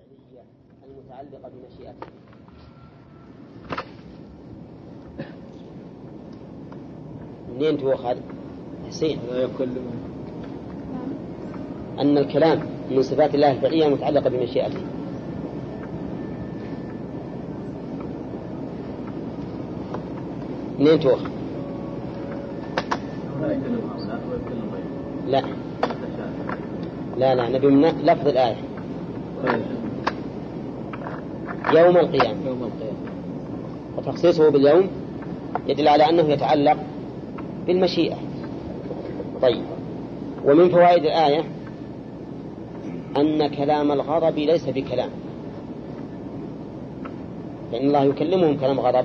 الفعلية المتعلقة بمشيئته. منين تؤخذ؟ حسين. أن الكلام من صفات الله الفعلية المتعلقة بمشيئته. منين تؤخذ؟ لا لا. لا. نبي من لفظ الآية. يوم القيامة. يوم القيامة. وتخصيصه باليوم يدل على أنه يتعلق بالمشيئة. طيب. ومن فوائد الآية أن كلام الغضب ليس بكلام. لأن الله يكلمهم كلام غضب.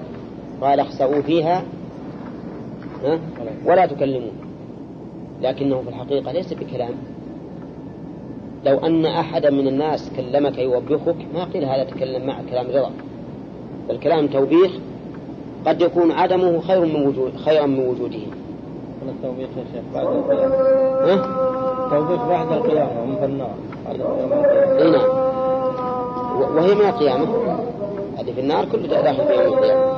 قال اخسأوا فيها ها؟ ولا تكلمون لكنه في الحقيقة ليس بكلام. لو أن أحدا من الناس كلمك يوبخك ما قيل هذا تكلم مع كلام رضا بل كلام توبيخ قد يكون عدمه خير من وجود خيرا من وجوده. التوبيخ يا شيخ بعد القيامة؟ التوبيخ بعد القيامة في النار. إي نعم. وهي من القيامة. هذه في النار كله داخل في يوم القيامة.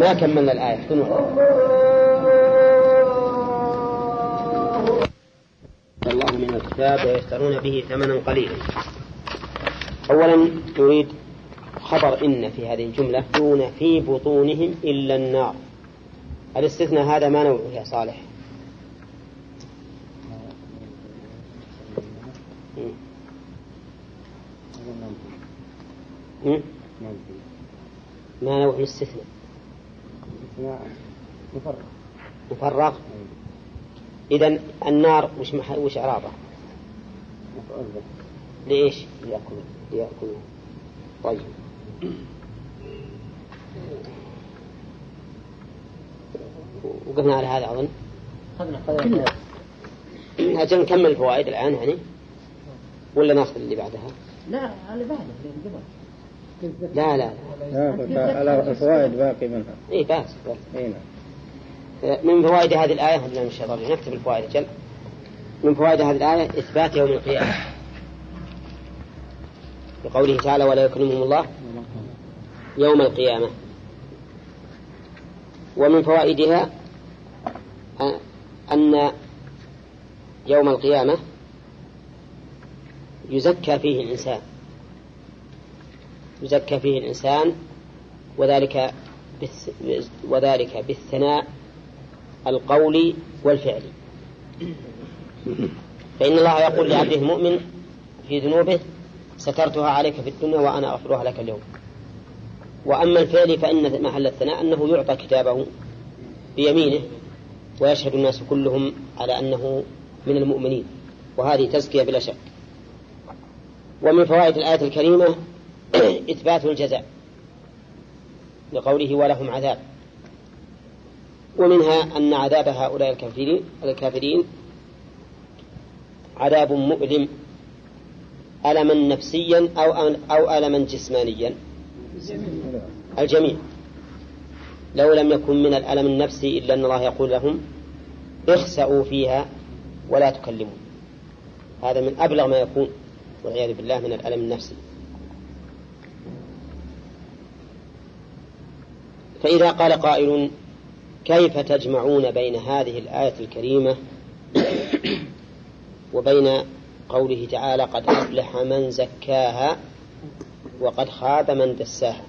ما كملنا الآية. الكتاب ويشترون به ثمنا قليلا. أولا يريد خبر إن في هذه الجملة دون في بطونهم إلا النار. الاستثناء هذا ما نوعه يا صالح. ما نوع الاستثناء؟ مفرق. مفرغ إذا النار وش مح... وش إعرابه؟ لإيش؟ يأكل ليأكلون طيب. وقفنا على هذا أظن. خذنا أجل نكمل الفوائد الآن يعني. ولا ناخذ اللي بعدها؟ لا اللي بعده اللي قبل. لا لا. لا الفوائد باقي منها. إيه بس بس اي نعم. من فوائد هذه الآية من الشيطان. نكتب الفوائد جل. من فوائد هذه الآية إثبات يوم القيامة. بقوله تعالى ولا يكلمهم الله يوم القيامة. ومن فوائدها أن يوم القيامة يزكى فيه الإنسان. يزكى فيه الإنسان وذلك وذلك بالثناء القولي والفعلي فإن الله يقول لعبده المؤمن في ذنوبه سترتها عليك في الدنيا وأنا أغفرها لك اليوم. وأما الفعل فإن محل الثناء أنه يعطى كتابه بيمينه ويشهد الناس كلهم على أنه من المؤمنين. وهذه تزكية بلا شك. ومن فوائد الآية الكريمة إثبات الجزاء لقوله ولهم عذاب. ومنها أن عذاب هؤلاء الكافرين الكافرين عذاب مؤلم ألما نفسيا أو أو ألما جسمانيا. الجميع. لو لم يكن من الألم النفسي إلا أن الله يقول لهم اخسأوا فيها ولا تكلمون هذا من أبلغ ما يكون والعياذ بالله من الألم النفسي. فإذا قال قائل كيف تجمعون بين هذه الآية الكريمة وبين قوله تعالى قد أفلح من زكاها وقد خاب من دساها.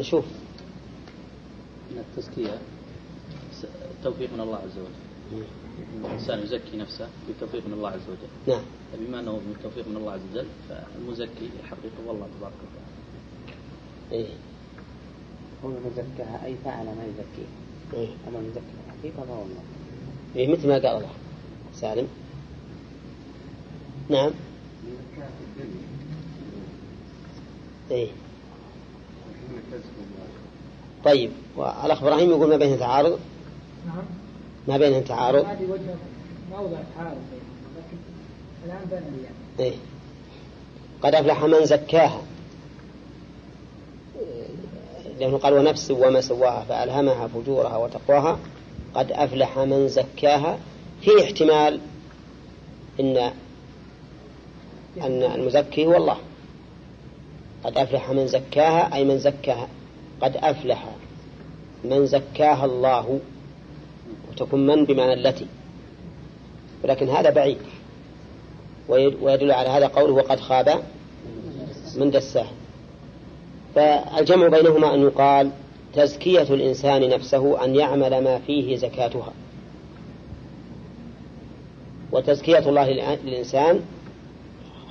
نشوف. من التزكية توفيق من الله عز وجل. الإنسان يزكي نفسه بتوفيق من الله عز وجل. نعم. فبما أنه من توفيق من الله عز وجل فالمزكي الحقيقة هو الله تبارك وتعالى. إيه. هو مزكاها أي فعل ما يزكيه. إيه. أما مزكي الحقيقة فهو الله إيه مثل ما قال الله. سالم. نعم. إيه. طيب والأخ إبراهيم يقول ما بينه تعارض؟ نعم. ما بينهم تعارض؟ هذه وجه موضع تعارض لكن الآن بين إيه. قد أفلح من زكاها. لأنه قال ونفس وما سواها فألهمها فجورها وتقواها. قد أفلح من زكاها. في احتمال إن أن المزكي هو الله. قد أفلح من زكاها أي من زكاها. قد أفلح من زكاها الله. وتكون من بمعنى التي. ولكن هذا بعيد. ويدل على هذا قوله وقد خاب من دساه فالجمع بينهما أن يقال تزكية الإنسان نفسه أن يعمل ما فيه زكاتها. وتزكية الله للإنسان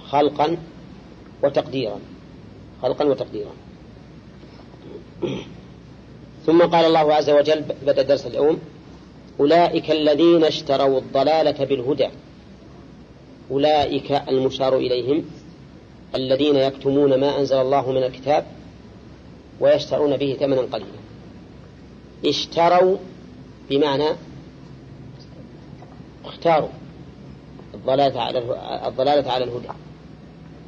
خلقا وتقديرا. خلقا وتقديرا. ثم قال الله عز وجل بدأ درس اليوم أولئك الذين اشتروا الضلالة بالهدى أولئك المشار إليهم الذين يكتمون ما أنزل الله من الكتاب ويشترون به ثمنا قليلا. اشتروا بمعنى اختاروا الضلالة على الضلالة على الهدى.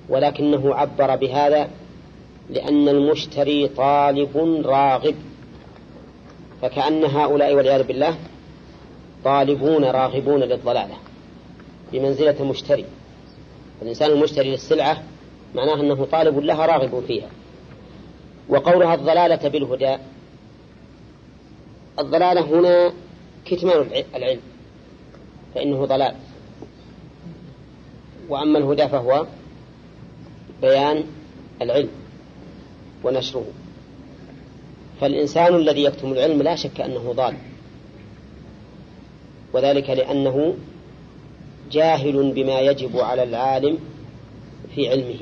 ولكنه عبر بهذا لأن المشتري طالب راغب. فكأن هؤلاء والعياذ بالله طالبون راغبون للضلالة بمنزلة مشتري الإنسان المشتري للسلعة معناه أنه طالب لها راغب فيها. وقولها الضلالة بالهدى. الضلالة هنا كتمان العلم فإنه ضلال. وأما الهدى فهو بيان العلم ونشره. فالإنسان الذي يكتم العلم لا شك أنه ضال. وذلك لأنه جاهل بما يجب على العالم في علمه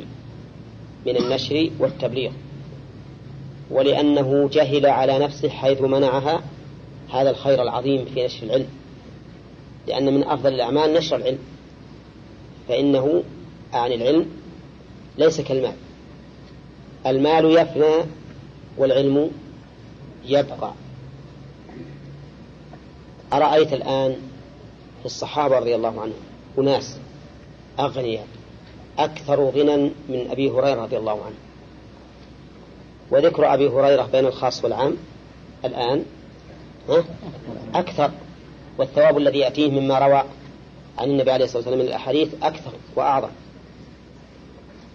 من النشر والتبليغ. ولأنه جهل على نفسه حيث منعها هذا الخير العظيم في نشر العلم. لأن من أفضل الأعمال نشر العلم. فإنه عن العلم ليس كالمال. المال يفنى والعلم يبقى. أرأيت الآن في الصحابة رضي الله عنهم؟ أناس أغنياء أكثر غنى من أبي هريرة رضي الله عنه. وذكر أبي هريرة بين الخاص والعام الآن أكثر والثواب الذي يأتيه مما روى عن النبي عليه الصلاة والسلام من الأحاديث أكثر وأعظم.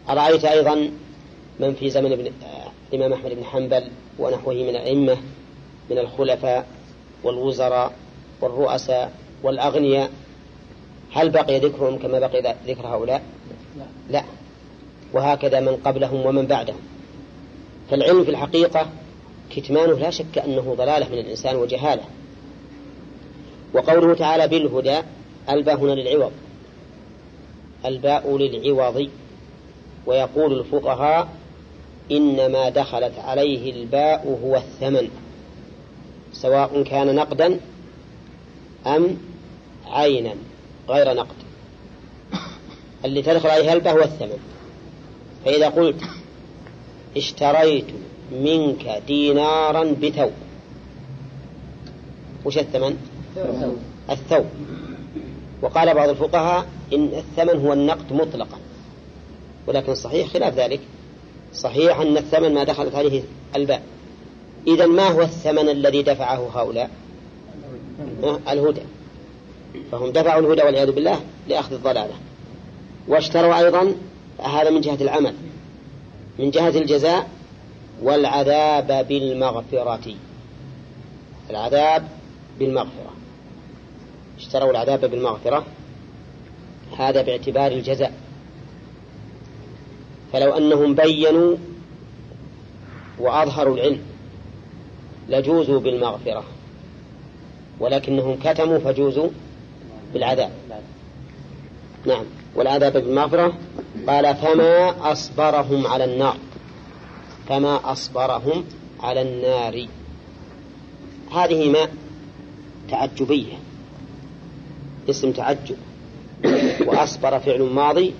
أرأيت أيضا من في زمن ابن الإمام أحمد بن حنبل ونحوه من الأئمة من الخلفاء والوزراء والرؤساء والأغنياء. هل بقي ذكرهم كما بقي ذكر هؤلاء؟ لا. وهكذا من قبلهم ومن بعدهم. فالعلم في الحقيقة كتمانه لا شك أنه ضلالة من الإنسان وجهالة. وقوله تعالى بالهدى الباء هنا للعوض. الباء للعوض. ويقول الفقهاء إنما دخلت عليه الباء هو الثمن. سواء كان نقدا أم عينا غير نقد. اللي تدخل عليها الباء هو الثمن. فإذا قلت اشتريت منك دينارا بثوب. وش الثمن؟ الثوب. وقال بعض الفقهاء إن الثمن هو النقد مطلقا. ولكن صحيح خلاف ذلك. صحيح أن الثمن ما دخلت عليه الباء. إذا ما هو الثمن الذي دفعه هؤلاء؟ الهدى. فهم دفعوا الهدى والعياذ بالله لأخذ الضلالة. واشتروا أيضا هذا من جهة العمل. من جهة الجزاء والعذاب بالمغفرة. العذاب بالمغفرة. اشتروا العذاب بالمغفرة. هذا باعتبار الجزاء. فلو أنهم بينوا وأظهروا العلم لجوزوا بالمغفرة ولكنهم كتموا فجوزوا بالعذاب. نعم. والعذاب بالمغفرة قال فما أصبرهم على النار. فما أصبرهم على النار. هذه ما تعجبية. اسم تعجب. وأصبر فعل ماضي؟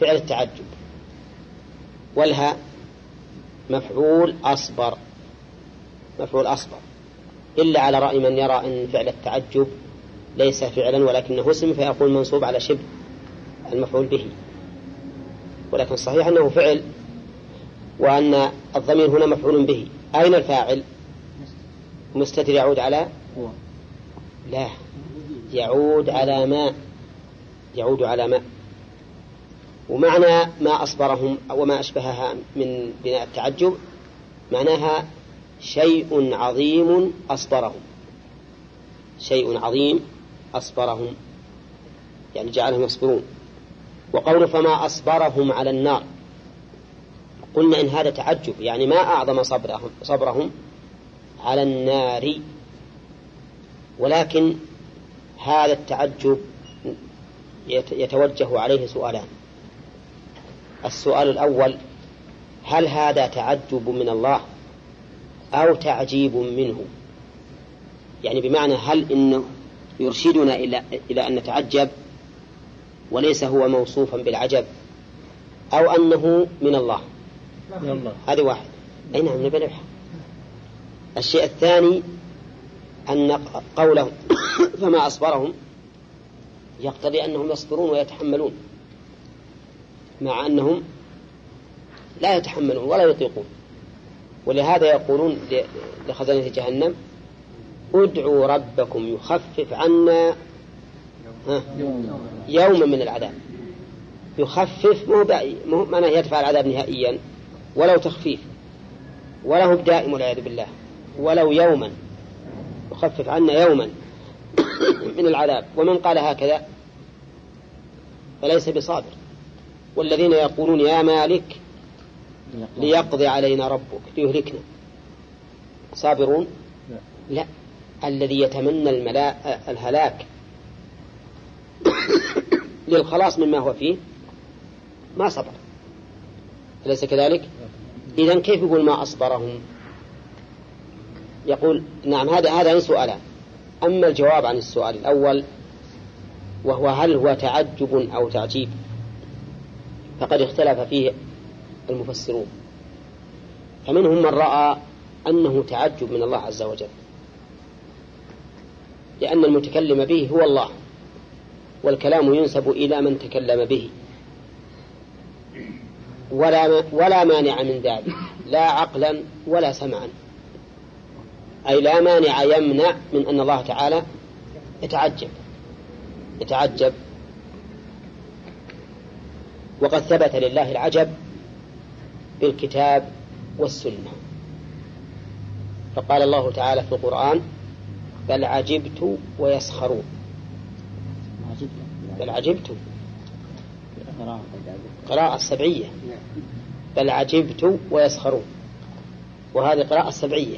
فعل التعجب. والها مفعول أصبر. مفعول أصبر. إلا على رأي من يرى أن فعل التعجب ليس فعلا ولكنه اسم فيقول منصوب على شبه المفعول به. ولكن الصحيح أنه فعل وأن الضمير هنا مفعول به. أين الفاعل؟ مستتر يعود على؟ لا. يعود على ماء يعود على ماء ومعنى ما أصبرهم وما أشبهها من بناء التعجب معناها شيء عظيم أصبرهم. شيء عظيم أصبرهم يعني جعلهم يصبرون. وقول فما أصبرهم على النار قلنا إن هذا تعجب يعني ما أعظم صبرهم, صبرهم على النار. ولكن هذا التعجب يتوجه عليه سؤالان. السؤال الأول هل هذا تعجب من الله أو تعجيب منه؟ يعني بمعنى هل إنه يرشدنا إلى إلى أن نتعجب وليس هو موصوفا بالعجب أو أنه من الله. من الله هذه واحد. أي نعم نبي نبحث الشيء الثاني أن قولهم فما أصبرهم يقتضي أنهم يصبرون ويتحملون مع أنهم لا يتحملون ولا يطيقون. ولهذا يقولون لخزنة جهنم ادعوا ربكم يخفف عنا يوما من العذاب. يخفف مو مو معناه يدفع العذاب نهائيا ولو تخفيف وله دائم والعياذ بالله ولو يوما. يخفف عنا يوما من العذاب. ومن قال هكذا؟ فليس بصابر. والذين يقولون يا مالك ليقضي علينا ربك ليهلكنا. صابرون؟ لا. الذي يتمنى الهلاك للخلاص مما هو فيه ما صبر. أليس كذلك؟ إذا كيف يقول ما أصبرهم؟ يقول نعم هذا هذا سؤالان. أما الجواب عن السؤال الأول وهو هل هو تعجب أو تعجيب فقد اختلف فيه المفسرون. فمنهم من رأى أنه تعجب من الله عز وجل. لأن المتكلم به هو الله والكلام ينسب إلى من تكلم به. ولا ولا مانع من ذلك لا عقلا ولا سمعا. أي لا مانع يمنع من أن الله تعالى يتعجب يتعجب. وقد ثبت لله العجب بالكتاب والسنة. فقال الله تعالى في القرآن بل عجبت ويسخرون. بل عجبت. قراءة سبعية بل عجبت ويسخرون. وهذه قراءة سبعية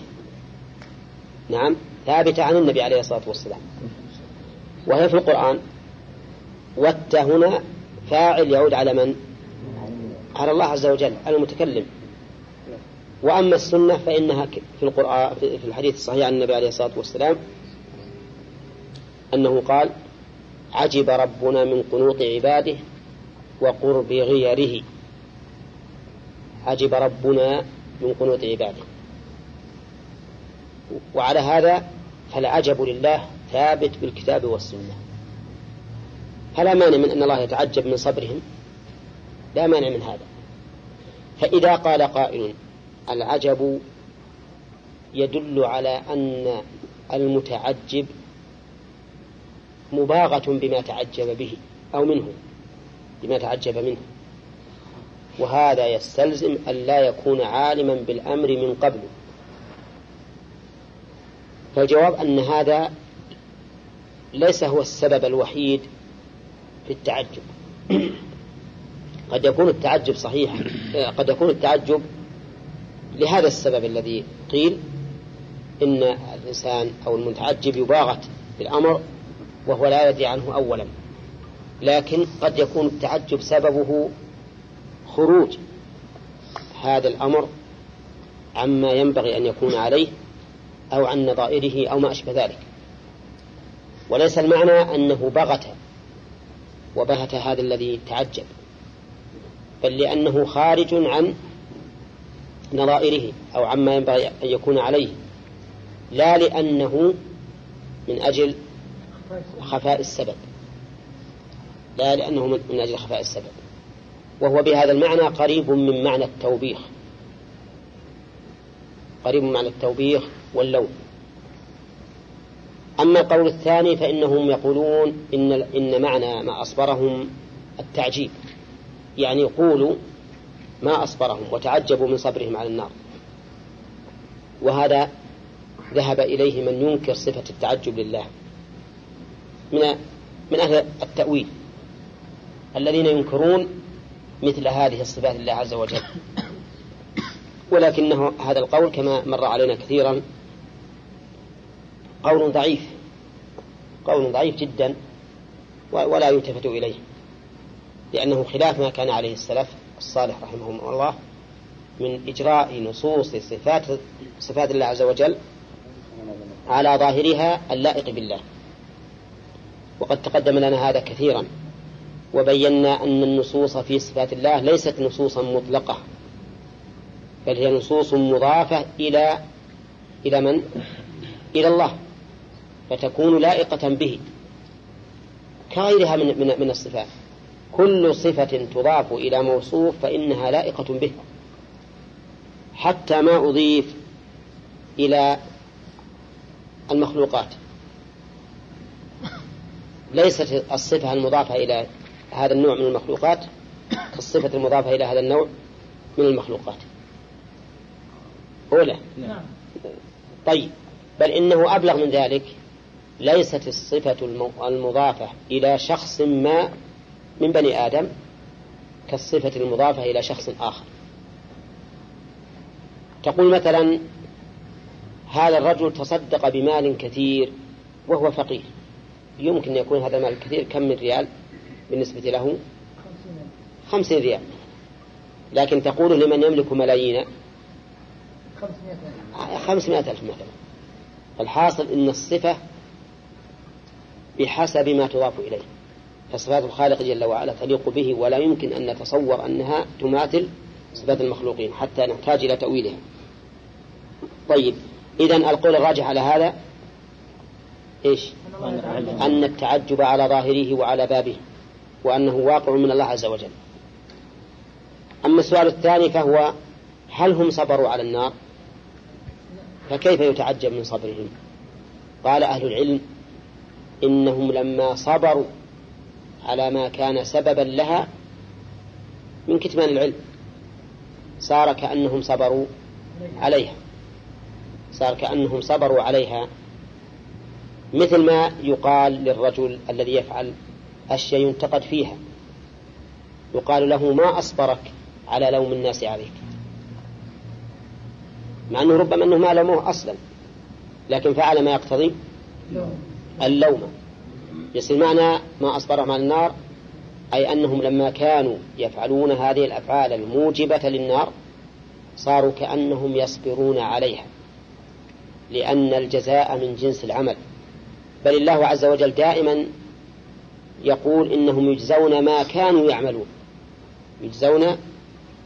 نعم ثابتة عن النبي عليه الصلاة والسلام. وهي في القرآن. والت هنا فاعل يعود على من؟ على الله عز وجل المتكلم. وأما السنة فإنها في القرآن في الحديث الصحيح عن النبي عليه الصلاة والسلام أنه قال عجب ربنا من قنوط عباده وقرب غيره. عجب ربنا من قنوط عباده. وعلى هذا فالعجب لله ثابت بالكتاب والسنة. فلا مانع من أن الله يتعجب من صبرهم لا مانع من هذا. فإذا قال قائل العجب يدل على أن المتعجب مباغة بما تعجب به أو منه بما تعجب منه. وهذا يستلزم أن لا يكون عالما بالأمر من قبل. فالجواب أن هذا ليس هو السبب الوحيد في التعجب. قد يكون التعجب صحيح قد يكون التعجب لهذا السبب الذي قيل إن الإنسان أو المتعجب يباغت بالأمر وهو لا يدري عنه أولا. لكن قد يكون التعجب سببه خروج هذا الأمر عما ينبغي أن يكون عليه أو عن نظائره أو ما أشبه ذلك. وليس المعنى أنه بغت وبهت هذا الذي تعجب بل لأنه خارج عن نظائره أو عما ينبغي أن يكون عليه لا لأنه من أجل خفاء السبب. لا لأنه من أجل خفاء السبب. وهو بهذا المعنى قريب من معنى التوبيخ. قريب من معنى التوبيخ واللوم. أما القول الثاني فإنهم يقولون إن إن معنى ما أصبرهم التعجيب. يعني يقولوا ما أصبرهم وتعجبوا من صبرهم على النار. وهذا ذهب إليه من ينكر صفة التعجب لله. من من أهل التأويل الذين ينكرون مثل هذه الصفات لله عز وجل. ولكنه هذا القول كما مر علينا كثيرا قول ضعيف قول ضعيف جدا ولا يلتفت إليه لأنه خلاف ما كان عليه السلف. الصالح رحمهم الله من إجراء نصوص صفات صفات الله عز وجل على ظاهرها اللائق بالله. وقد تقدم لنا هذا كثيرا. وبينا أن النصوص في صفات الله ليست نصوصا مطلقة بل هي نصوص مضافة إلى إلى من؟ إلى الله فتكون لائقة به كغيرها من من من الصفات. كل صفة تضاف إلى موصوف فإنها لائقة به. حتى ما أضيف إلى المخلوقات. ليست الصفة المضافة إلى هذا النوع من المخلوقات كالصفة المضافة إلى هذا النوع من المخلوقات. أولى. نعم. طيب. بل إنه أبلغ من ذلك ليست الصفة المضافة إلى شخص ما من بني آدم كالصفة المضافة إلى شخص آخر. تقول مثلا هذا الرجل تصدق بمال كثير وهو فقير. يمكن يكون هذا المال الكثير كم من ريال بالنسبة له؟ خمسين ريال. لكن تقول لمن يملك ملايين؟ خمسمائة ألف مثلا. الحاصل أن الصفة بحسب ما تضاف إليه. فصفات الخالق جل وعلا تليق به ولا يمكن أن نتصور أنها تماثل صفات المخلوقين حتى نحتاج إلى تأويلها. طيب إذا القول الراجح على هذا إيش؟ أن التعجب على ظاهره وعلى بابه وأنه واقع من الله عز وجل. أما السؤال الثاني فهو هل هم صبروا على النار؟ فكيف يتعجب من صبرهم؟ قال أهل العلم إنهم لما صبروا على ما كان سببا لها من كتمان العلم. صار كأنهم صبروا عليها. صار كأنهم صبروا عليها. مثل ما يقال للرجل الذي يفعل أشياء ينتقد فيها. يقال له ما أصبرك على لوم الناس عليك. مع أنه ربما أنه ما لوموه أصلا لكن فعل ما يقتضي اللوم. يصير معنى ما أصبرهم على النار أي أنهم لما كانوا يفعلون هذه الأفعال الموجبة للنار صاروا كأنهم يصبرون عليها لأن الجزاء من جنس العمل. بل الله عز وجل دائما يقول إنهم يجزون ما كانوا يعملون يجزون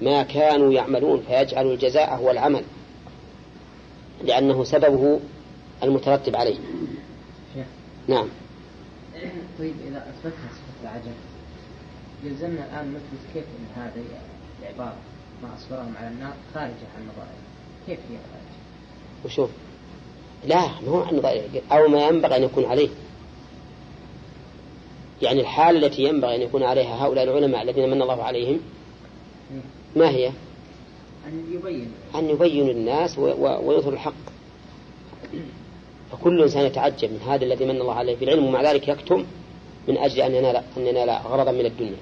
ما كانوا يعملون فيجعل الجزاء هو العمل لأنه سببه المترتب عليه. نعم. طيب إذا أثبتنا صفة العجب يلزمنا الآن نثبت كيف أن هذه العبارة ما أصبرهم على النار خارجة عن نظائر. كيف هي خارجة؟ وشوف. لا ما هو عن نظائر. أو ما ينبغي أن يكون عليه. يعني الحالة التي ينبغي أن يكون عليها هؤلاء العلماء الذين من الله عليهم ما هي؟ أن يبين. أن يبينوا الناس ويظهروا الحق. فكل إنسان يتعجب من هذا الذي من الله عليه بالعلم ومع ذلك يكتم من أجل أن ينال أن ينال غرضا من الدنيا.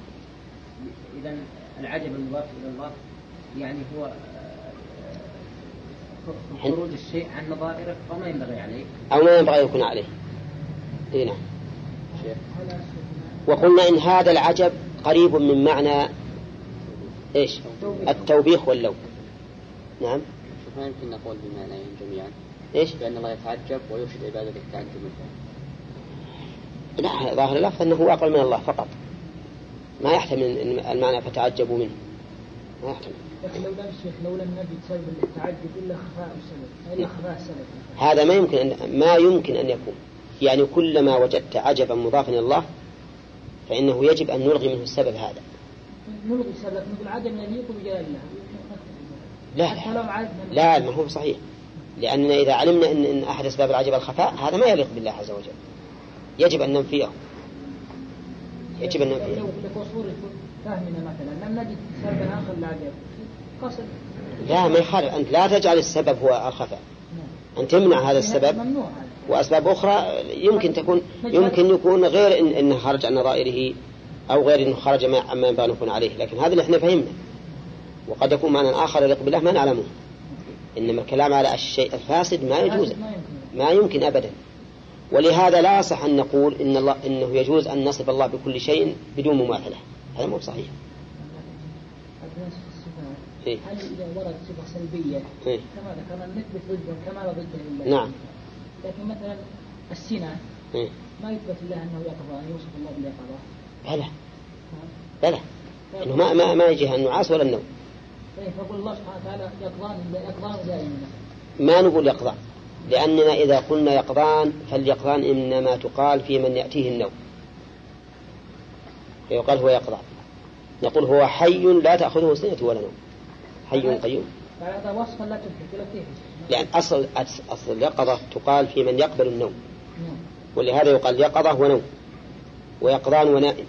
إذا العجب المضاف إلى الله يعني هو آه، خروج الشيء عن نظائره وما ينبغي عليه. أو ما ينبغي يكون عليه. إيه نعم. وقلنا إن هذا العجب قريب من معنى إيش؟ التوبيخ واللوم. نعم. شوف ما يمكن نقول بمعنيين جميعا. إيش؟ بأن الله يتعجب ويرشد عباده للتعجب منه. لا ظاهر اللفظ أنه أقل من الله فقط. ما يحتمل المعنى فتعجبوا منه. ما يحتمل. لكن لو لم الشيخ لو لم نجد سبب للتعجب إلا خفاء السبب إلا خفاء السبب هذا ما يمكن أن ما يمكن أن يكون. يعني كلما وجدت عجبا مضافا إلى الله فإنه يجب أن نلغي منه السبب هذا. نلغي السبب نقول عدم يليق بجلال الله لا لا. لا ما هو صحيح. لأننا إذا علمنا أن, إن أحد أسباب العجب الخفاء هذا ما يليق بالله عز وجل. يجب أن ننفيه. يجب أن ننفيه. لقصور فهمنا مثلا لم نجد سببا آخر للعجب قصد لا ما يخالف. أنت لا تجعل السبب هو الخفاء. نعم. أن تمنع هذا السبب ممنوع هذا. وأسباب أخرى يمكن تكون يمكن يكون غير إن إنه خرج عن نظائره أو غير إنه خرج ما- عما ينبغي أن يكون عليه. لكن هذا اللي إحنا فهمنا. وقد يكون معنى آخر يليق بالله ما نعلمه. إنما الكلام على الشيء الفاسد ما يجوز. ما يمكن. أبدا. ولهذا لا يصح أن نقول إن الله إنه يجوز أن نصف الله بكل شيء بدون مماثلة. هذا مو صحيح. إيه. هل إذا ورد صفة سلبية؟ إيه. كما ذكرنا نثبت ضده كما لا ضده لله نعم. لكن مثلا السنة إيه. ما يثبت الله أنه يقظة أن يوصف الله باليقظة. بلى؟ بلى. إنه ما ما ما يجيها النعاس ولا النوم. طيب الله سبحانه وتعالى دائما. ما نقول يقظان لأننا إذا قلنا يقظان فاليقظان إنما تقال في من يأتيه النوم. فيقال هو يقظان نقول هو حي لا تأخذه سنة ولا نوم. حي قيوم. فهذا وصفا لا لأن أصل أصل اليقظة تقال في من يقبل النوم. نعم. ولهذا يقال يقظة ونوم. ويقظان ونائم.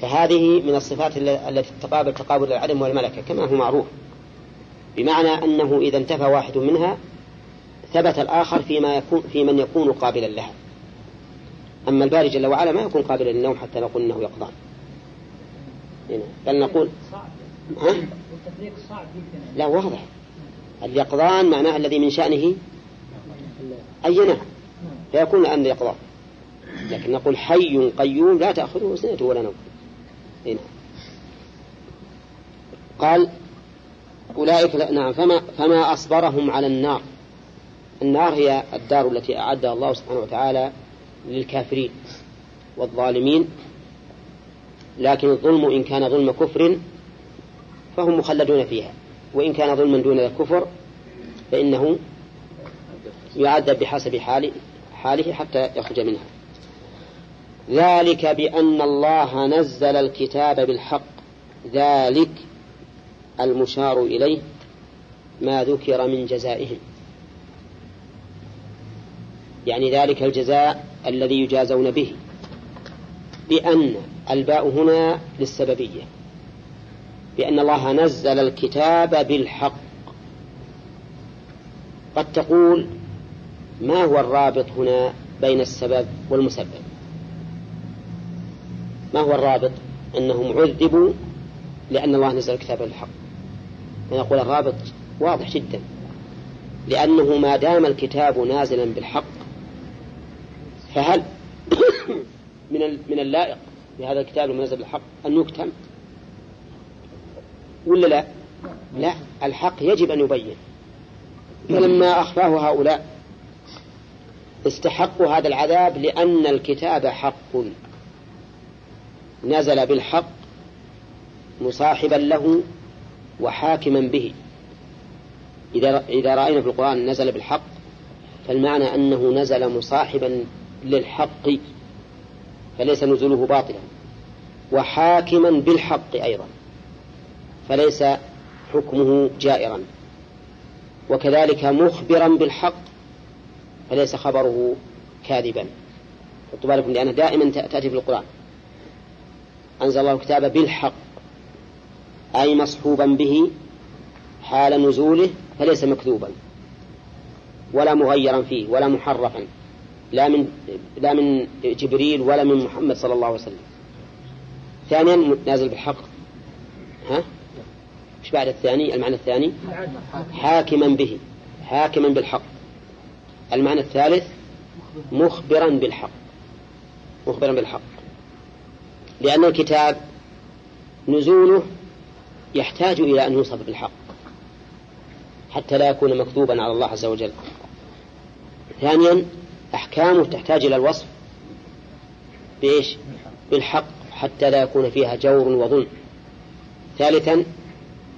فهذه من الصفات التي تقابل تقابل العدم والملكة كما هو معروف بمعنى أنه إذا انتفى واحد منها ثبت الآخر فيما يكون في من يكون قابلا لها أما الباري جل وعلا ما يكون قابلا للنوم حتى نقول أنه يقظان هنا. بل نقول ها؟ لا واضح اليقظان معناه الذي من شأنه أي نعم. فيكون الأمر يقظان لكن نقول حي قيوم لا تأخذه سنة ولا نوم هنا. قال أولئك نعم فما, فما أصبرهم على النار. النار هي الدار التي أعدها الله سبحانه وتعالى للكافرين والظالمين. لكن الظلم إن كان ظلم كفر فهم مخلدون فيها. وإن كان ظلما دون الكفر فإنه يعذب بحسب حال حاله حتى يخرج منها. ذلك بأن الله نزل الكتاب بالحق. ذلك المشار إليه ما ذكر من جزائهم. يعني ذلك الجزاء الذي يجازون به. بأن الباء هنا للسببية. بأن الله نزل الكتاب بالحق. قد تقول ما هو الرابط هنا بين السبب والمسبب؟ ما هو الرابط أنهم عذبوا لأن الله نزل الكتاب بالحق فنقول الرابط واضح جدا. لأنه ما دام الكتاب نازلا بالحق فهل من من اللائق بهذا الكتاب المنزل بالحق أن يكتم؟ ولا لا؟ لا الحق يجب أن يبين. فلما أخفاه هؤلاء استحقوا هذا العذاب لأن الكتاب حق. نزل بالحق مصاحبا له وحاكما به. إذا رأينا في القرآن نزل بالحق فالمعنى أنه نزل مصاحبا للحق فليس نزوله باطلا وحاكما بالحق أيضا فليس حكمه جائرا وكذلك مخبرا بالحق فليس خبره كاذبا. خذوا بالكم لأنها دائما تأتي في القرآن. أنزل الله الكتاب بالحق أي مصحوبا به حال نزوله فليس مكذوبا ولا مغيرا فيه ولا محرفا لا من لا من جبريل ولا من محمد صلى الله عليه وسلم. ثانيا نازل بالحق. ها؟ إيش بعد الثاني؟ المعنى الثاني؟ حاكما به حاكما بالحق. المعنى الثالث؟ مخبرا بالحق مخبرا بالحق. لأن الكتاب نزوله يحتاج إلى أن يوصف بالحق حتى لا يكون مكذوبا على الله عز وجل. ثانيا أحكامه تحتاج إلى الوصف بإيش؟ بالحق حتى لا يكون فيها جور وظلم. ثالثا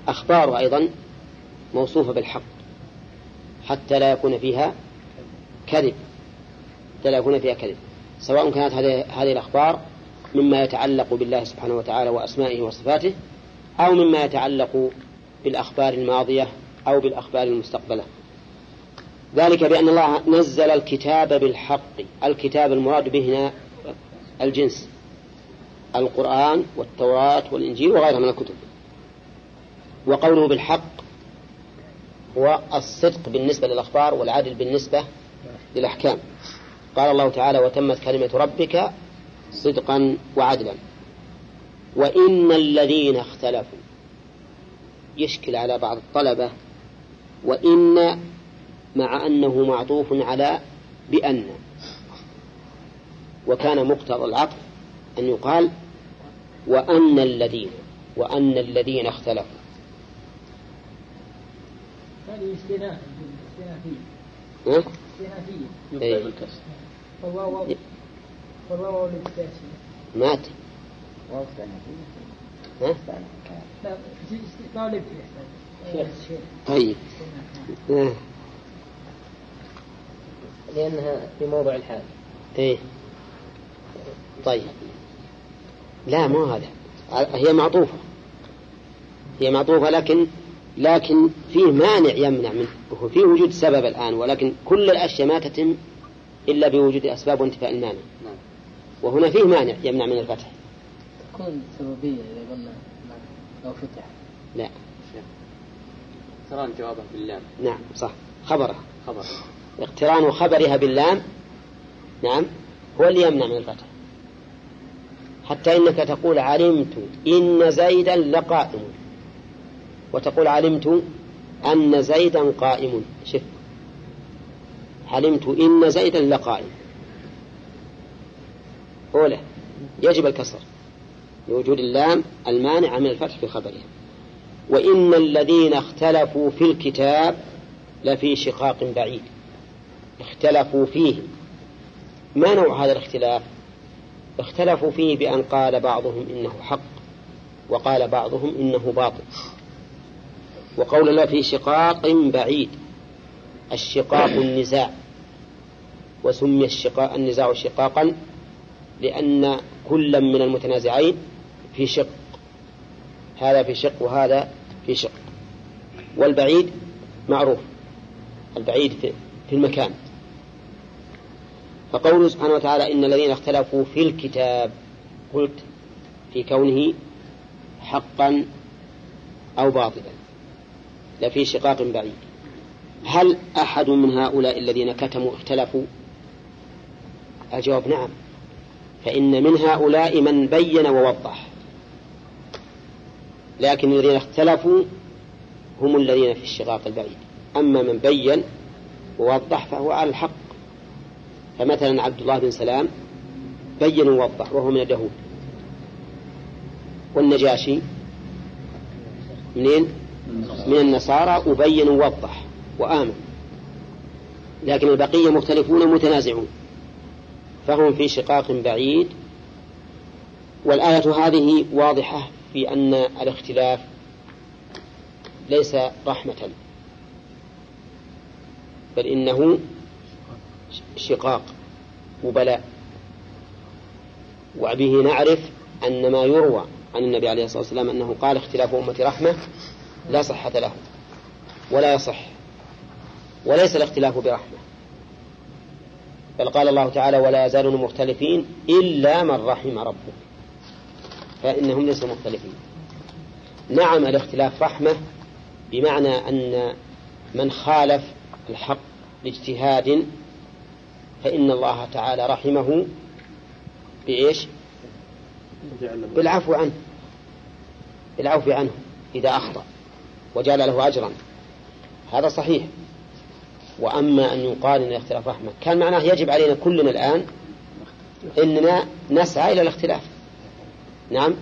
أخباره أيضا موصوفة بالحق حتى لا يكون فيها كذب. حتى لا يكون فيها كذب. سواء كانت هذه هذه الأخبار مما يتعلق بالله سبحانه وتعالى وأسمائه وصفاته أو مما يتعلق بالأخبار الماضية أو بالأخبار المستقبلة. ذلك بأن الله نزل الكتاب بالحق الكتاب المراد به هنا الجنس القرآن والتوراة والإنجيل وغيرها من الكتب. وقوله بالحق هو الصدق بالنسبة للأخبار والعدل بالنسبة للأحكام. قال الله تعالى وتمت كلمة ربك صدقا وعدلا. وإن الذين اختلفوا يشكل على بعض الطلبة وإن مع أنه معطوف على بأن. وكان مقتضى العطف أن يقال وأن الذين وأن الذين اختلفوا. هذه استثناء؟ استثنائية يبدأ إيه. مات. ها؟ طيب. آه. لأنها في موضع الحال. إيه. طيب. لا مو هذا. هي معطوفة. هي معطوفة لكن لكن فيه مانع يمنع منه. فيه وجود سبب الآن ولكن كل الأشياء ما تتم إلا بوجود أسباب وانتفاء المانع. نعم. وهنا فيه مانع يمنع من الفتح. تكون سببية إذا قلنا لو فتح. لا. ترى جوابه باللام. نعم صح. خبرها. خبر. اقتران خبرها باللام. نعم. هو اللي يمنع من الفتح. حتى إنك تقول علمت إن زيدا لقائم. وتقول علمت أن زيدا قائم. شف. علمت إن زيدا لقائم. أولى يجب الكسر لوجود اللام المانعة من الفتح في خبرها. وإن الذين اختلفوا في الكتاب لفي شقاق بعيد. اختلفوا فيه. ما نوع هذا الاختلاف؟ اختلفوا فيه بأن قال بعضهم إنه حق وقال بعضهم إنه باطل. وقول الله في شقاق بعيد الشقاق النزاع. وسمي الشقاق النزاع شقاقا لأن كل من المتنازعين في شق. هذا في شق وهذا في شق. والبعيد معروف. البعيد في, في المكان. فقوله سبحانه وتعالى إن الذين اختلفوا في الكتاب. قلت في كونه حقا أو باطلا. لفي شقاق بعيد. هل أحد من هؤلاء الذين كتموا اختلفوا؟ الجواب نعم. فإن من هؤلاء من بين ووضح. لكن الذين اختلفوا هم الذين في الشقاق البعيد. أما من بين ووضح فهو على الحق. فمثلا عبد الله بن سلام بين ووضح وهو من اليهود. والنجاشي منين؟ من النصارى وبين ووضح وآمن. لكن البقية مختلفون متنازعون فهم في شقاق بعيد. والآية هذه واضحة في أن الاختلاف ليس رحمة بل إنه شقاق وبلاء. وبه نعرف أن ما يروى عن النبي عليه الصلاة والسلام أنه قال اختلاف أمتي رحمة لا صحة له ولا يصح وليس الاختلاف برحمة. بل قال الله تعالى ولا يزالون مختلفين إلا من رحم ربك فإنهم ليسوا مختلفين. نعم الاختلاف رحمة بمعنى أن من خالف الحق باجتهاد فإن الله تعالى رحمه بإيش؟ بالعفو عنه. بالعفو عنه إذا أخطأ وجعل له أجرا. هذا صحيح. وأما أن يقال أن الاختلاف رحمة. كان معناه يجب علينا كلنا الآن أننا نسعى إلى الاختلاف. نعم؟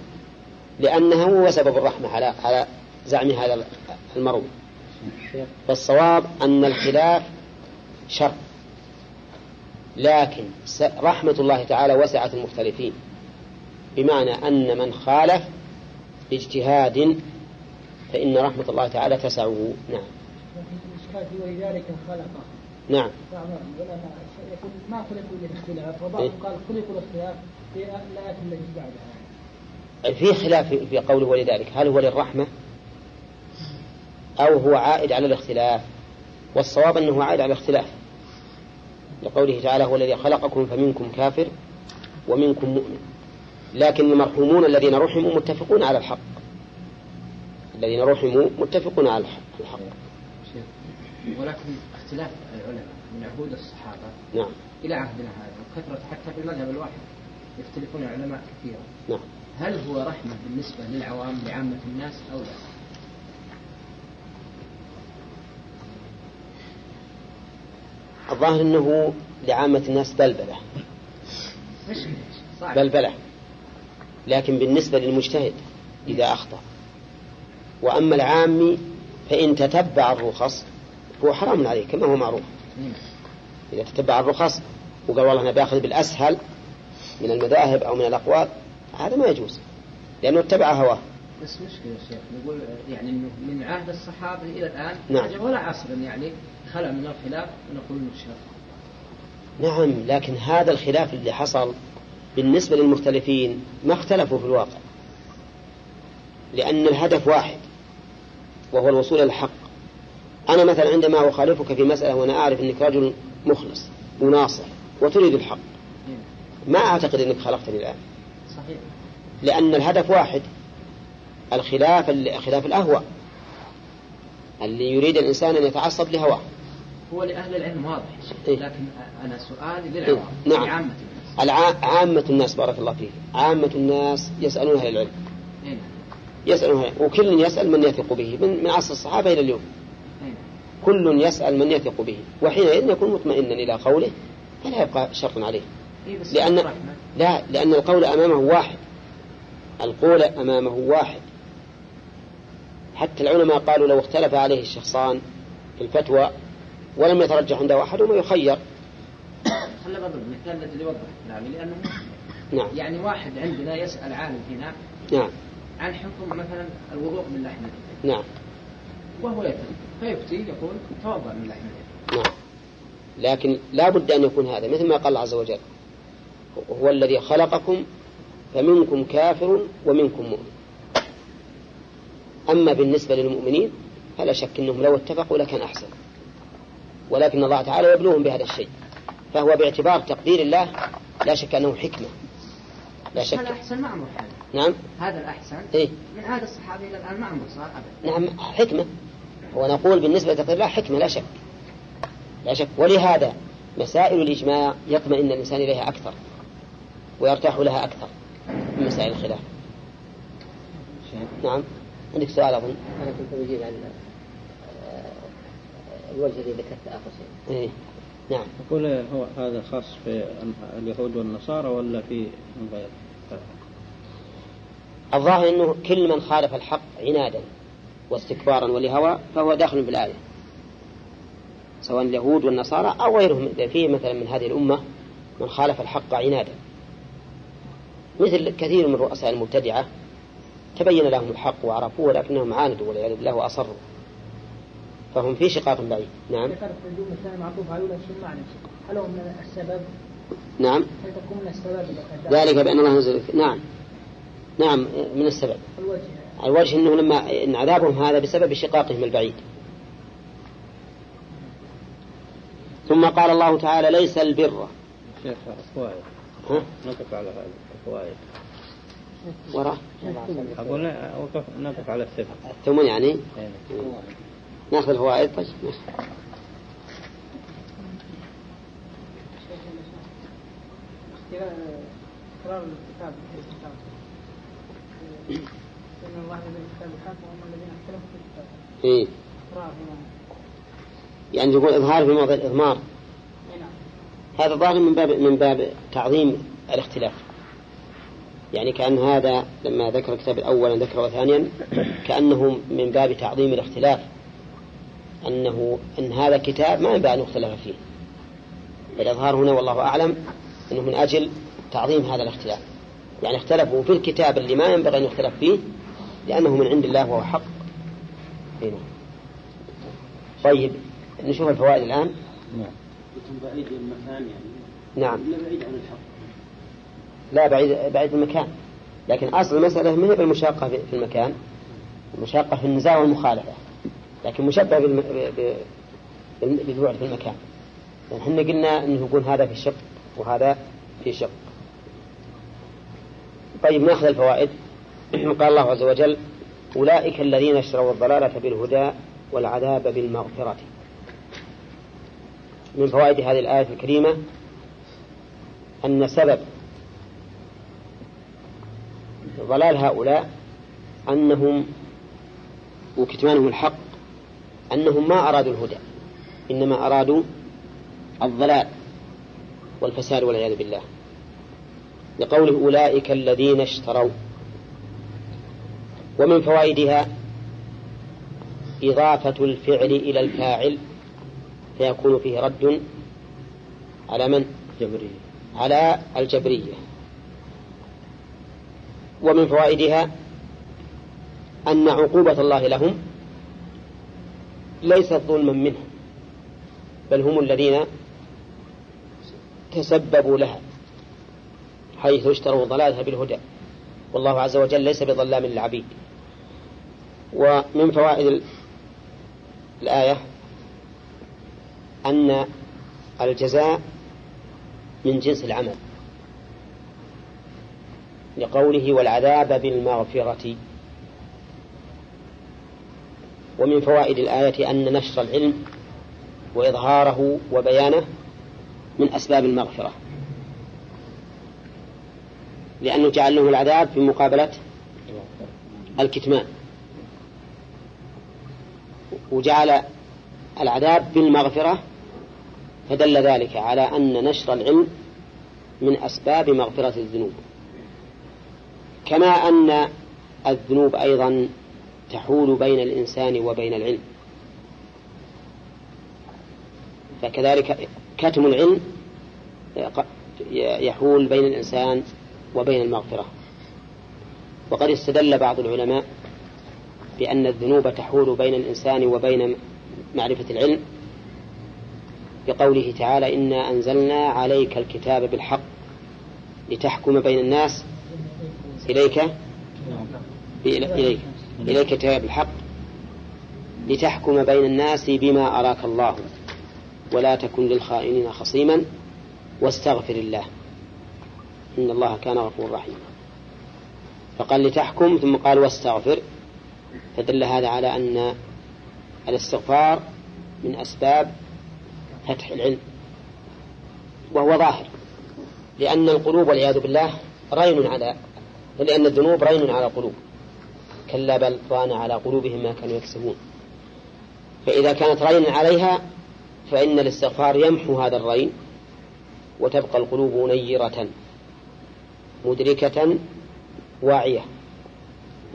لأنه هو سبب الرحمة على على زعم هذا المروي فالصواب أن الخلاف شر. لكن رحمة الله تعالى وسعت المختلفين. بمعنى أن من خالف باجتهاد فإن رحمة الله تعالى تسعه نعم. في ولذلك خلقه نعم. يقول ما خلقوا للاختلاف إيه. وبعضهم قال خلقوا الاختلاف في التي بعدها. في خلاف في قوله ولذلك هل هو للرحمة أو هو عائد على الاختلاف؟ والصواب أنه عائد على الاختلاف. لقوله تعالى هو الذي خلقكم فمنكم كافر ومنكم مؤمن. لكن المرحومون الذين رحموا متفقون على الحق. الذين رحموا متفقون على الحق. ولكن اختلاف العلماء من عهود الصحابة نعم. إلى عهدنا هذا وكثرة حتى في المذهب الواحد يختلفون العلماء كثيرا. نعم. هل هو رحمة بالنسبة للعوام لعامة الناس أو لا؟ الظاهر أنه لعامة الناس بلبلة. بلبلة. لكن بالنسبة للمجتهد إذا أخطأ. وأما العامي فإن تتبع الرخص هو حرام عليه كما هو معروف. إذا تتبع الرخص وقال والله أنا بأخذ بالأسهل من المذاهب أو من الأقوال هذا ما يجوز لأنه اتبع هواه بس مشكلة يا شيخ نقول يعني انه من عهد الصحابة إلى الآن نعم. ولا عصر يعني خلى من الخلاف ونقول إنه شر نعم لكن هذا الخلاف اللي حصل بالنسبة للمختلفين ما اختلفوا في الواقع لأن الهدف واحد وهو الوصول إلى الحق أنا مثلا عندما أخالفك في مسألة وأنا أعرف أنك رجل مخلص وناصح وتريد الحق. ما أعتقد أنك خالفتني الآن صحيح لأن الهدف واحد الخلاف خلاف الأهوى اللي يريد الإنسان أن يتعصب لهواه هو لأهل العلم واضح. إيه. لكن أنا سؤالي للعوام نعم. لعامة الناس. عامة الناس بارك الله فيك عامة الناس يسألون أهل العلم إيه. يسألون وكل يسأل من يثق به من, من عصر الصحابة إلى اليوم إيه. كل يسأل من يثق به وحينئذ يكون مطمئنا إلى قوله فلا يبقى شرط عليه. إيه لأن. لا لأن القول أمامه واحد القول أمامه واحد. حتى العلماء قالوا لو اختلف عليه الشخصان في الفتوى ولم يترجح عنده أحدهما يخير. خلنا بضرب المثال الذي يوضح كلامي لأنه نعم. يعني واحد عندنا يسأل عالم هنا نعم. عن حكم مثلا الوضوء من لحم نعم. وهو يتم فيفتي يقول توضأ من لحم نعم. لكن لا بد أن يكون هذا مثل ما قال الله عز وجل هو الذي خلقكم فمنكم كافر ومنكم مؤمن. أما بالنسبة للمؤمنين فلا شك أنهم لو اتفقوا لكان أحسن. ولكن الله تعالى يبلوهم بهذا الشيء. فهو باعتبار تقدير الله لا شك أنه حكمة. لا هذا شك. أحسن ما حال نعم. هذا الأحسن إيه. من عهد الصحابة إلى الآن ما عمره صار أبدا. نعم حكمة. ونقول بالنسبة لتقدير الله حكمة لا شك. لا شك. ولهذا مسائل الإجماع يطمئن الإنسان إليها أكثر ويرتاح لها أكثر من مسائل الخلاف. نعم. عندك سؤال أظن؟ أنا كنت بجيب عن آه، الوجه الذي ذكرت آخر شيء. إيه. نعم. يقول هو هذا خاص في اليهود والنصارى ولا في غير؟ الظاهر أنه كل من خالف الحق عنادا. واستكبارا ولهوى فهو داخل في الآية سواء اليهود والنصارى أو غيرهم فيه مثلا من هذه الأمة من خالف الحق عنادا. مثل كثير من رؤساء المبتدعة تبين لهم الحق وعرفوه ولكنهم عاندوا والعياذ بالله وأصروا. فهم في شقاق بعيد. نعم. هل هو من السبب؟ نعم. هل تكون من السبب ذلك بأن الله نزل نعم. نعم من السبب. الوجه. الوجه أنه لما إن عذابهم هذا بسبب شقاقهم البعيد. ثم قال الله تعالى ليس البر. شيخ فوائد ها؟ نقف على هذا الفوائد وراء أقول نقف على السبب الثمن يعني؟ إيه. ناخذ الفوائد طيب. تكرار الكتاب. في الكتاب إن الله الذي الكتاب الحق وهم الذين اختلفوا في الكتاب. إيه. يعني تقول إظهار في موضع الإضمار. أي نعم. هذا ظاهر من باب من باب تعظيم الاختلاف. يعني كأن هذا لما ذكر الكتاب الأول ذكره ثانيا كأنه من باب تعظيم الاختلاف. أنه أن هذا كتاب ما ينبغي أن يختلف فيه. الإظهار هنا والله أعلم أنه من أجل تعظيم هذا الاختلاف. يعني اختلفوا في الكتاب اللي ما ينبغي أن يختلف فيه لأنه من عند الله وهو حق. هنا. طيب نشوف الفوائد الآن. نعم. بعيد المكان يعني. نعم. لا بعيد عن الحق. لا بعيد بعيد المكان. لكن أصل المسألة ما هي بالمشاقة في في المكان؟ المشاقة في النزاع والمخالفة. لكن مشبه. بالبعد في المكان. يعني إحنا قلنا إنه يكون هذا في شق وهذا في شق. طيب ناخذ الفوائد. قال الله عز وجل أولئك الذين اشتروا الضلالة بالهدى والعذاب بالمغفرة. من فوائد هذه الآية الكريمة أن سبب ضلال هؤلاء أنهم وكتمانهم الحق أنهم ما أرادوا الهدى إنما أرادوا الضلال والفساد والعياذ بالله. لقوله أولئك الذين اشتروا ومن فوائدها إضافة الفعل إلى الفاعل فيكون فيه رد على من؟ جبرية على الجبرية. ومن فوائدها أن عقوبة الله لهم ليست ظلما منهم بل هم الذين تسببوا لها حيث اشتروا ضلالها بالهدى. والله عز وجل ليس بظلام للعبيد. ومن فوائد الآية أن الجزاء من جنس العمل لقوله والعذاب بالمغفرة. ومن فوائد الآية أن نشر العلم وإظهاره وبيانه من أسباب المغفرة لأنه جعل له العذاب في مقابلة الكتمان. وجعل العذاب بالمغفرة فدل ذلك على أن نشر العلم من أسباب مغفرة الذنوب. كما أن الذنوب أيضا تحول بين الإنسان وبين العلم. فكذلك كتم العلم يحول بين الإنسان وبين المغفرة. وقد استدل بعض العلماء بأن الذنوب تحول بين الإنسان وبين معرفة العلم بقوله تعالى إنا أنزلنا عليك الكتاب بالحق لتحكم بين الناس. إليك؟ إليك. إليك الكتاب بالحق لتحكم بين الناس بما أراك الله. ولا تكن للخائنين خصيما واستغفر الله. إن الله كان غفورا رحيما. فقال لتحكم. ثم قال واستغفر. فدل هذا على أن الاستغفار من أسباب فتح العلم وهو ظاهر لأن القلوب والعياذ بالله رين على لأن الذنوب رين على القلوب كلا بل ران على قلوبهم ما كانوا يكسبون. فإذا كانت رين عليها فإن الاستغفار يمحو هذا الرين وتبقى القلوب نيرة مدركة واعية.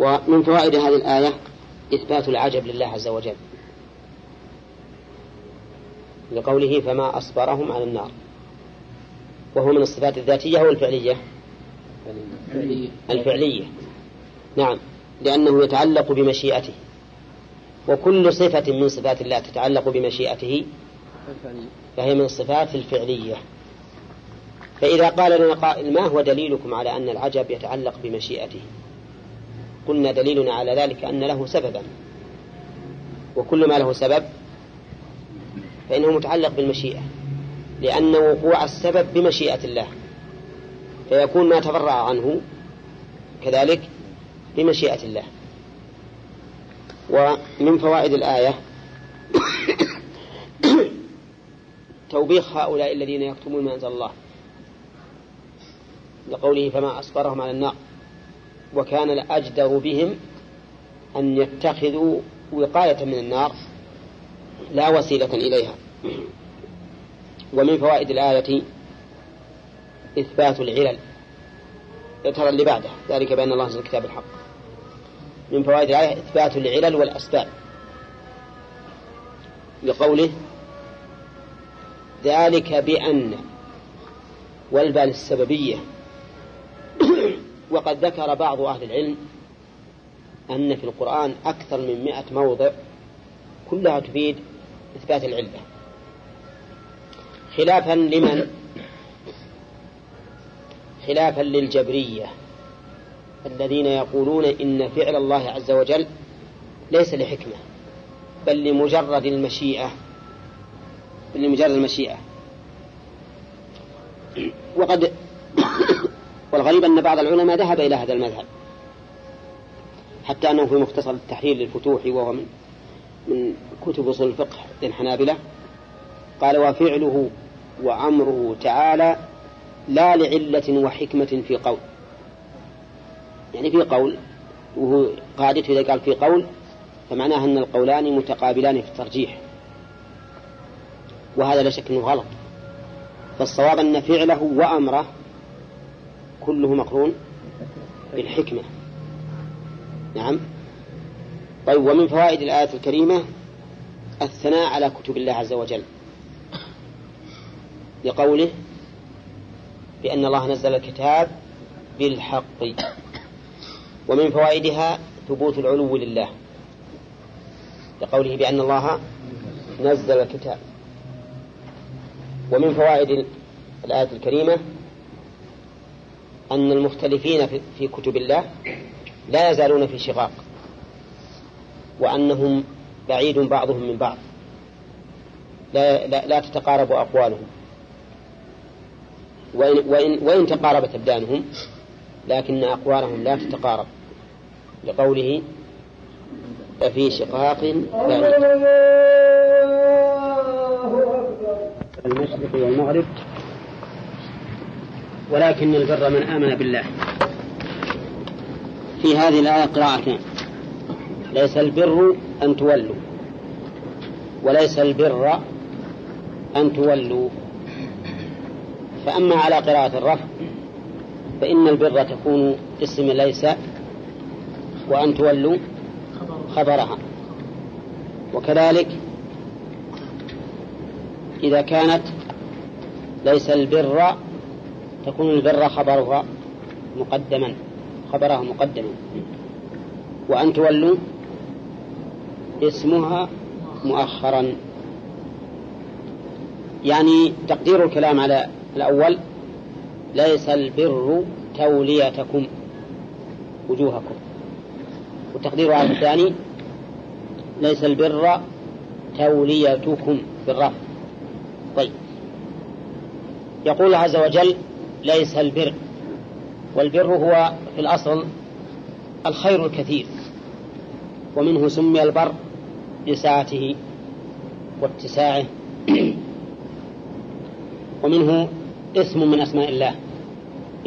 ومن فوائد هذه الآية إثبات العجب لله عز وجل لقوله فما أصبرهم على النار وهو من الصفات الذاتية أو الفعلية الفعلية. نعم لأنه يتعلق بمشيئته. وكل صفة من صفات الله تتعلق بمشيئته فهي من الصفات الفعلية. فإذا قال لنا قائل ما هو دليلكم على أن العجب يتعلق بمشيئته؟ قلنا دليلنا على ذلك أن له سببا. وكل ما له سبب فإنه متعلق بالمشيئة لأن وقوع السبب بمشيئة الله. فيكون ما تفرع عنه كذلك بمشيئة الله. ومن فوائد الآية توبيخ هؤلاء الذين يكتمون ما أنزل الله. لقوله فما أصبرهم على النار. وكان الأجدر بهم أن يتخذوا وقاية من النار لا وسيلة إليها. ومن فوائد الآية إثبات العلل. ترى اللي بعده. ذلك بأن الله نزل كتاب الحق. من فوائد الآية إثبات العلل والأسباب. لقوله ذلك بأن والبال السببية وقد ذكر بعض أهل العلم أن في القرآن أكثر من مئة موضع كلها تفيد إثبات العلة. خلافا لمن؟ خلافا للجبرية الذين يقولون إن فعل الله عز وجل ليس لحكمة بل لمجرد المشيئة لمجرد المشيئة. وقد والغريب أن بعض العلماء ذهب إلى هذا المذهب. حتى أنه في مختصر التحرير للفتوح وهو من من كتب أصول الفقه للحنابلة قال وفعله وأمره تعالى لا لعلة وحكمة في قول. يعني في قول وهو قاعدته إذا قال في قول فمعناه أن القولان متقابلان في الترجيح. وهذا لا شك أنه غلط. فالصواب أن فعله وأمره كله مقرون بالحكمة. نعم. طيب ومن فوائد الآية الكريمة الثناء على كتب الله عز وجل. لقوله بأن الله نزل الكتاب بالحق. ومن فوائدها ثبوت العلو لله. لقوله بأن الله نزل الكتاب. ومن فوائد الآية الكريمة أن المختلفين في كتب الله لا يزالون في شقاق وأنهم بعيد بعضهم من بعض. لا, لا, لا تتقارب أقوالهم. وإن, وإن, وإن تقاربت أبدانهم لكن أقوالهم لا تتقارب. لقوله ففي شقاق بعيد. المشرق والمغرب ولكن البر من آمن بالله. في هذه الآية قراءتان ليس البر أن تولوا. وليس البر أن تولوا. فأما على قراءة الرفع فإن البر تكون اسم ليس وأن تولوا خبرها. وكذلك إذا كانت ليس البر تكون البر خبرها مقدما خبرها مقدما. وأن تولوا اسمها مؤخرا. يعني تقدير الكلام على الأول ليس البر توليتكم وجوهكم. وتقدير على الثاني ليس البر توليتكم بالرفع طيب. يقول عز وجل ليس البر والبر هو في الأصل الخير الكثير ومنه سمي البر لسعته واتساعه ومنه اسم من أسماء الله.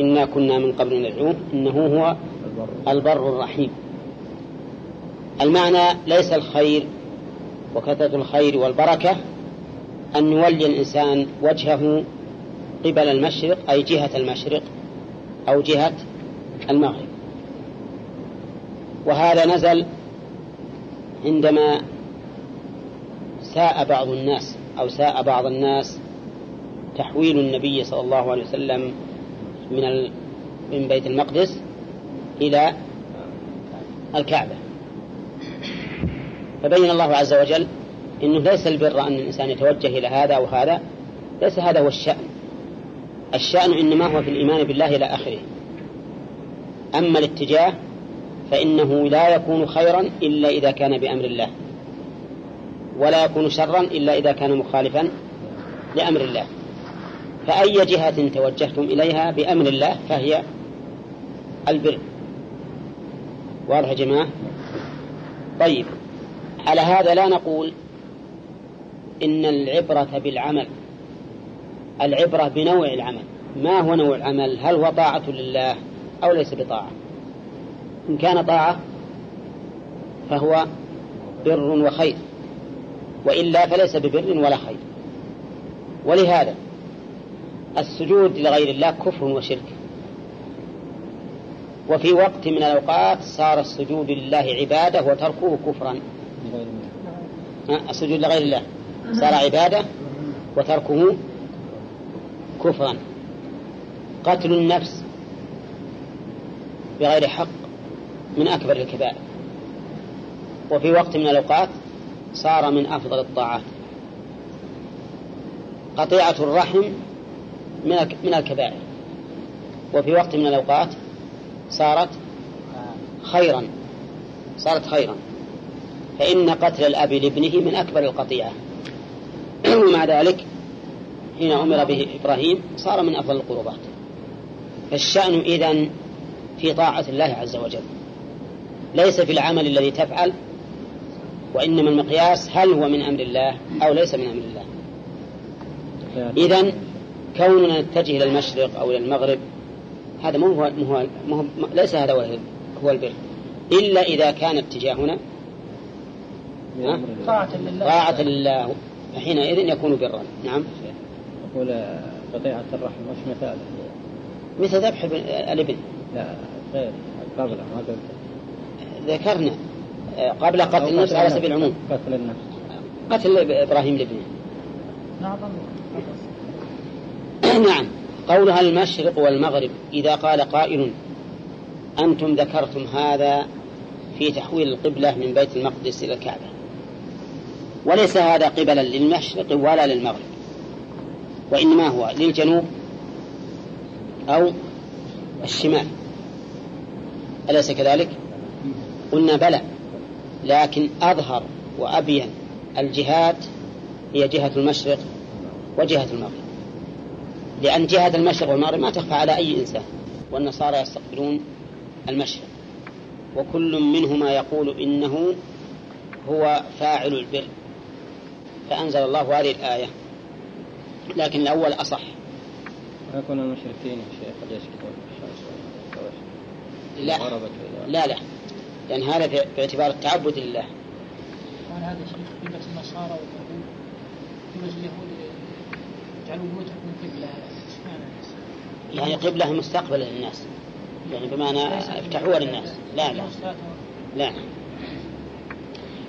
إنا كنا من قبل ندعوه إنه هو البر الرحيم. المعنى ليس الخير وكثرة الخير والبركة أن يولي الإنسان وجهه قبل المشرق أي جهة المشرق أو جهة المغرب. وهذا نزل عندما ساء بعض الناس أو ساء بعض الناس تحويل النبي صلى الله عليه وسلم من من بيت المقدس إلى الكعبة. فبين الله عز وجل أنه ليس البر أن الإنسان يتوجه إلى هذا أو هذا ليس هذا هو الشأن. الشأن إنما هو في الإيمان بالله إلى آخره. أما الاتجاه فإنه لا يكون خيرا إلا إذا كان بأمر الله ولا يكون شرا إلا إذا كان مخالفا لأمر الله. فأي جهة توجهتم إليها بأمر الله فهي البر. واضح يا جماعة؟ طيب على هذا لا نقول إن العبرة بالعمل العبرة بنوع العمل. ما هو نوع العمل؟ هل هو طاعة لله أو ليس بطاعة؟ إن كان طاعة فهو بر وخير وإلا فليس ببر ولا خير. ولهذا السجود لغير الله كفر وشرك. وفي وقت من الأوقات صار السجود لله عبادة وتركه كفرا. السجود لغير الله. صار عبادة وتركه كفرا قتل النفس بغير حق من أكبر الكبائر. وفي وقت من الأوقات صار من أفضل الطاعات. قطيعة الرحم من الكبائر. وفي وقت من الأوقات صارت خيرا صارت خيرا. فإن قتل الأب لابنه من أكبر القطيعة. ومع ذلك حين أمر به إبراهيم صار من أفضل القربات. فالشأن إذن في طاعة الله عز وجل. ليس في العمل الذي تفعل وإنما المقياس هل هو من أمر الله أو ليس من أمر الله. إذن كوننا نتجه إلى المشرق أو إلى المغرب هذا مو هو, مو هو, مو هو ليس هذا هو البر. إلا إذا كان اتجاهنا طاعة لله. طاعة لله. فحينئذ يكون برا. نعم. يقول قطيعة الرحم وش مثال؟ مثل ذبح الابن لا غير قبله ما قلت. ذكرنا قبل قتل النفس على سبيل العموم. قتل النفس قتل إبراهيم لابنه نعم. نعم. قولها المشرق والمغرب إذا قال قائل أنتم ذكرتم هذا في تحويل القبلة من بيت المقدس إلى الكعبة. وليس هذا قبلا للمشرق ولا للمغرب. وإنما هو للجنوب أو الشمال. أليس كذلك؟ قلنا بلى لكن أظهر وأبين الجهات هي جهة المشرق وجهة المغرب. لأن جهة المشرق والمغرب ما تخفى على أي إنسان والنصارى يستقبلون المشرق. وكل منهما يقول إنه هو فاعل البر. فأنزل الله هذه الآية لكن الأول أصح. يكون المشركين يا شيخ قد يسكتون لا. لا لا. لأن هذا باعتبار التعبد لله. كان هذا شيء قبلة النصارى واليهود. قبلة اليهود جعلوا بيوتهم قبلة. يعني قبلة مستقبلة للناس. يعني بمعنى افتحوها للناس. لا لا. لا.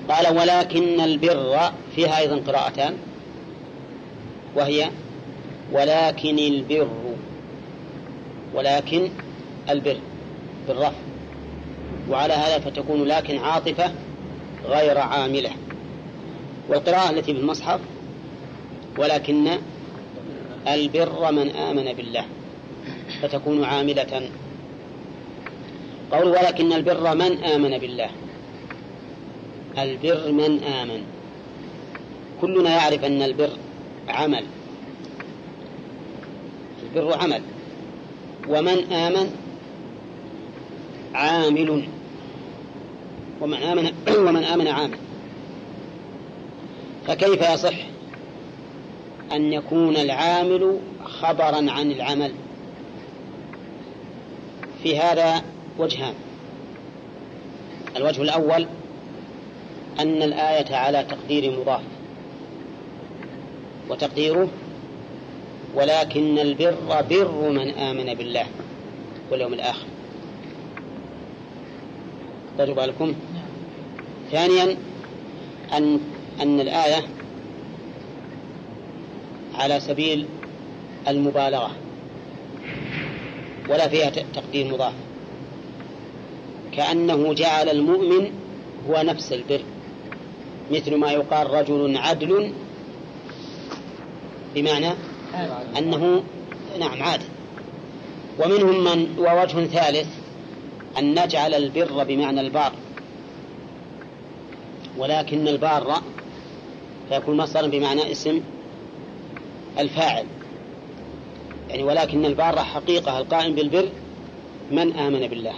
قال ولكن البر فيها أيضا قراءتان. وهي ولكن البر. ولكن البر بالرفع. وعلى هذا فتكون لكن عاطفة غير عاملة. والقراءة التي بالمصحف ولكن البر من آمن بالله فتكون عاملة. قول ولكن البر من آمن بالله؟ البر من آمن. كلنا يعرف أن البر عمل. البر عمل. ومن آمن عامل. ومن آمن ومن آمن عامل. فكيف يصح أن يكون العامل خبرا عن العمل؟ في هذا وجهان. الوجه الأول أن الآية على تقدير مضاف. وتقديره ولكن البر بر من آمن بالله واليوم الآخر. خذوا بالكم؟ ثانيا أن أن الآية على سبيل المبالغة ولا فيها تقدير مضاف. كأنه جعل المؤمن هو نفس البر مثل ما يقال رجل عدل بمعنى أنه نعم عادل. ومنهم من ووجه ثالث أن نجعل البر بمعنى البار. ولكن البار فيكون مصدرا بمعنى اسم الفاعل. يعني ولكن البار حقيقة القائم بالبر من آمن بالله.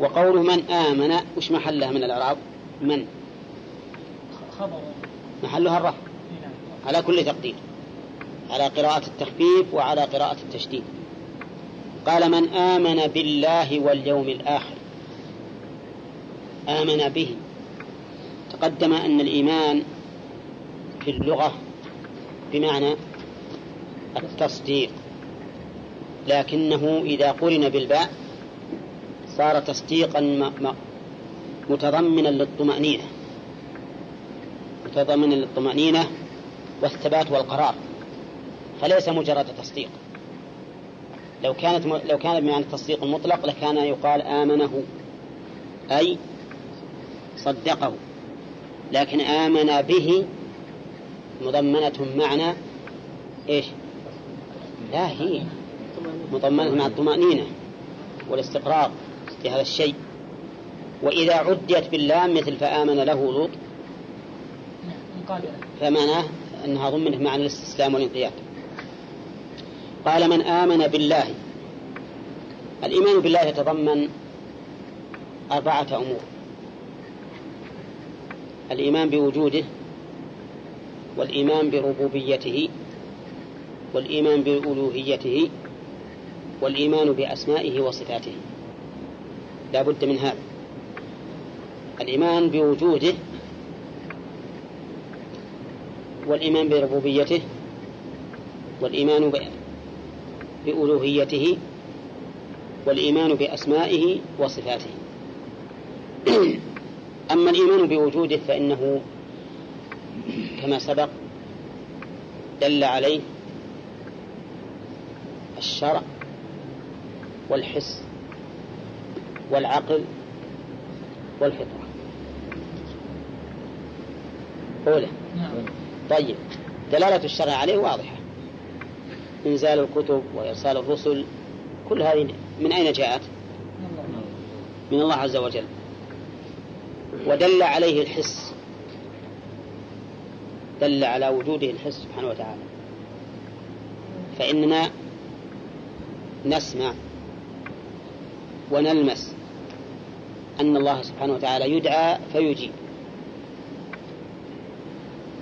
وقوله من آمن وش محلها من الإعراب؟ من. محلها الرفع. على كل تقدير على قراءة التخفيف وعلى قراءة التشديد. قال من آمن بالله واليوم الآخر. آمن به. تقدم أن الإيمان في اللغة بمعنى التصديق لكنه إذا قرن بالباء صار تصديقا متضمنا للطمأنينة متضمنا للطمأنينة والثبات والقرار فليس مجرد تصديق. لو كانت لو كان بمعنى التصديق المطلق لكان يقال آمنه أي صدقه لكن آمن به مضمنة معنى إيش؟ لا هي مضمنة مع الطمأنينة والاستقرار في هذا الشيء. وإذا عديت باللام مثل فآمن له لوط قادرة فمعناه أنها ضمنت معنى الاستسلام والانقياد. قال من آمن بالله الإيمان بالله يتضمن أربعة أمور. الإيمان بوجوده والإيمان بربوبيته والإيمان بألوهيته والإيمان بأسمائه وصفاته. لا بد من هذا. الإيمان بوجوده والإيمان بربوبيته والإيمان بألوهيته والإيمان بأسمائه وصفاته. أما الإيمان بوجوده فإنه كما سبق دل عليه الشرع والحس والعقل والفطرة. أولى. نعم. طيب دلالة الشرع عليه واضحة. إنزال الكتب وإرسال الرسل كل هذه من أين جاءت؟ من الله عز وجل. ودل عليه الحس. دل على وجوده الحس سبحانه وتعالى. فإننا نسمع ونلمس أن الله سبحانه وتعالى يدعى فيجيب.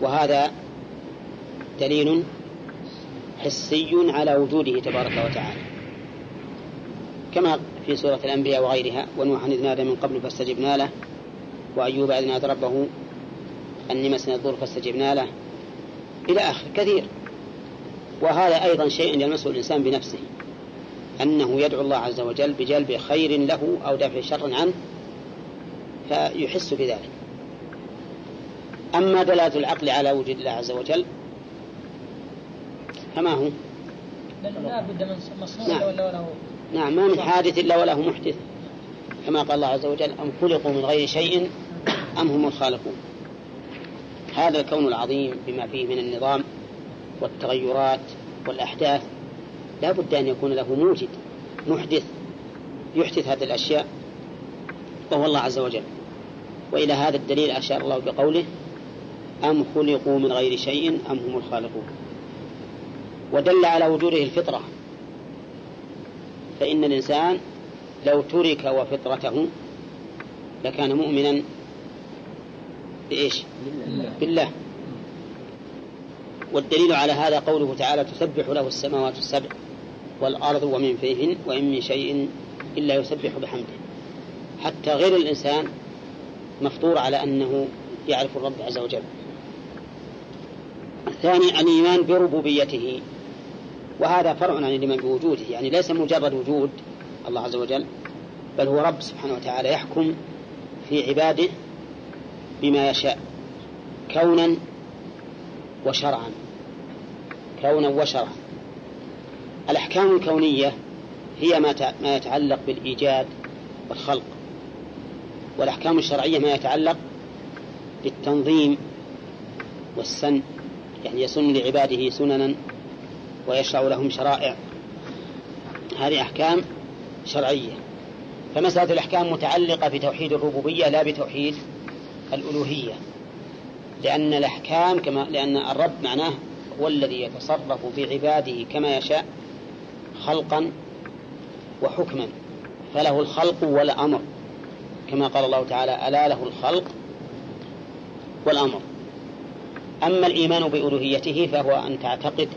وهذا دليل حسي على وجوده تبارك وتعالى. كما في سورة الأنبياء وغيرها ونوحا إذ نادى من قبل فاستجبنا له وأيوب إذ نادى ربه أني مسني الضر فاستجبنا له. إلى آخر كثير. وهذا أيضا شيء يلمسه الإنسان بنفسه أنه يدعو الله عز وجل بجلب خير له أو دفع شر عنه فيحس بذلك. أما دلالة العقل على وجود الله عز وجل فما هو؟ لا بد من مصنوع نعم. ولا هو. نعم ما من حادث إلا وله محدث. كما قال الله عز وجل أم خلقوا من غير شيء أم هم الخالقون. هذا الكون العظيم بما فيه من النظام والتغيرات والأحداث لا بد أن يكون له موجد محدث يحدث هذه الأشياء وهو الله عز وجل. وإلى هذا الدليل أشار الله بقوله أم خلقوا من غير شيء أم هم الخالقون. ودل على وجوده الفطرة. فإن الإنسان لو ترك وفطرته لكان مؤمنا بإيش؟ بالله. والدليل على هذا قوله تعالى تسبح له السماوات السبع والأرض ومن فيهن وإن من شيء إلا يسبح بحمده. حتى غير الإنسان مفطور على أنه يعرف الرب عز وجل. الثاني الإيمان بربوبيته. وهذا فرع عن الإيمان بوجوده يعني ليس مجرد وجود الله عز وجل بل هو رب سبحانه وتعالى يحكم في عباده بما يشاء كونا وشرعا. كونا وشرعا. الأحكام الكونية هي ما تع- ما يتعلق بالإيجاد والخلق. والأحكام الشرعية ما يتعلق بالتنظيم والسن. يعني يسن لعباده سننا ويشرع لهم شرائع. هذه أحكام شرعية. فمسألة الأحكام متعلقة بتوحيد الربوبية لا بتوحيد الألوهية. لأن الأحكام كما لأن الرب معناه هو الذي يتصرف بعباده كما يشاء خلقا وحكما. فله الخلق والأمر. كما قال الله تعالى ألا له الخلق والأمر. أما الإيمان بألوهيته فهو أن تعتقد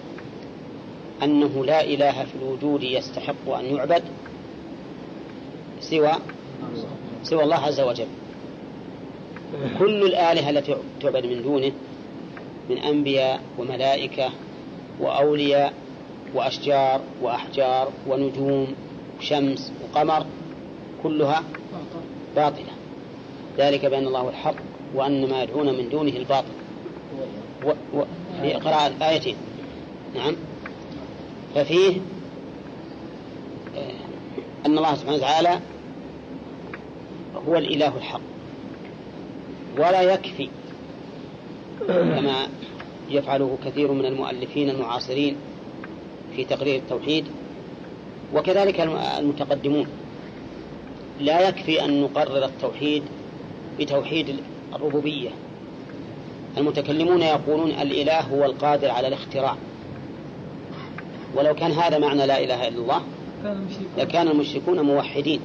أنه لا إله في الوجود يستحق أن يعبد سوى سوى الله عز وجل. كل الآلهة التي تعبد من دونه من أنبياء وملائكة وأولياء وأشجار وأحجار ونجوم وشمس وقمر كلها باطلة. ذلك بأن الله الحق وأن ما يدعون من دونه الباطل. و... في قراءة آيتين نعم. ففيه آه، أن الله سبحانه وتعالى هو الإله الحق. ولا يكفي كما يفعله كثير من المؤلفين المعاصرين في تقرير التوحيد وكذلك المتقدمون. لا يكفي أن نقرر التوحيد بتوحيد الربوبية. المتكلمون يقولون الإله هو القادر على الاختراع. ولو كان هذا معنى لا إله إلا الله لكان المشركون موحدين.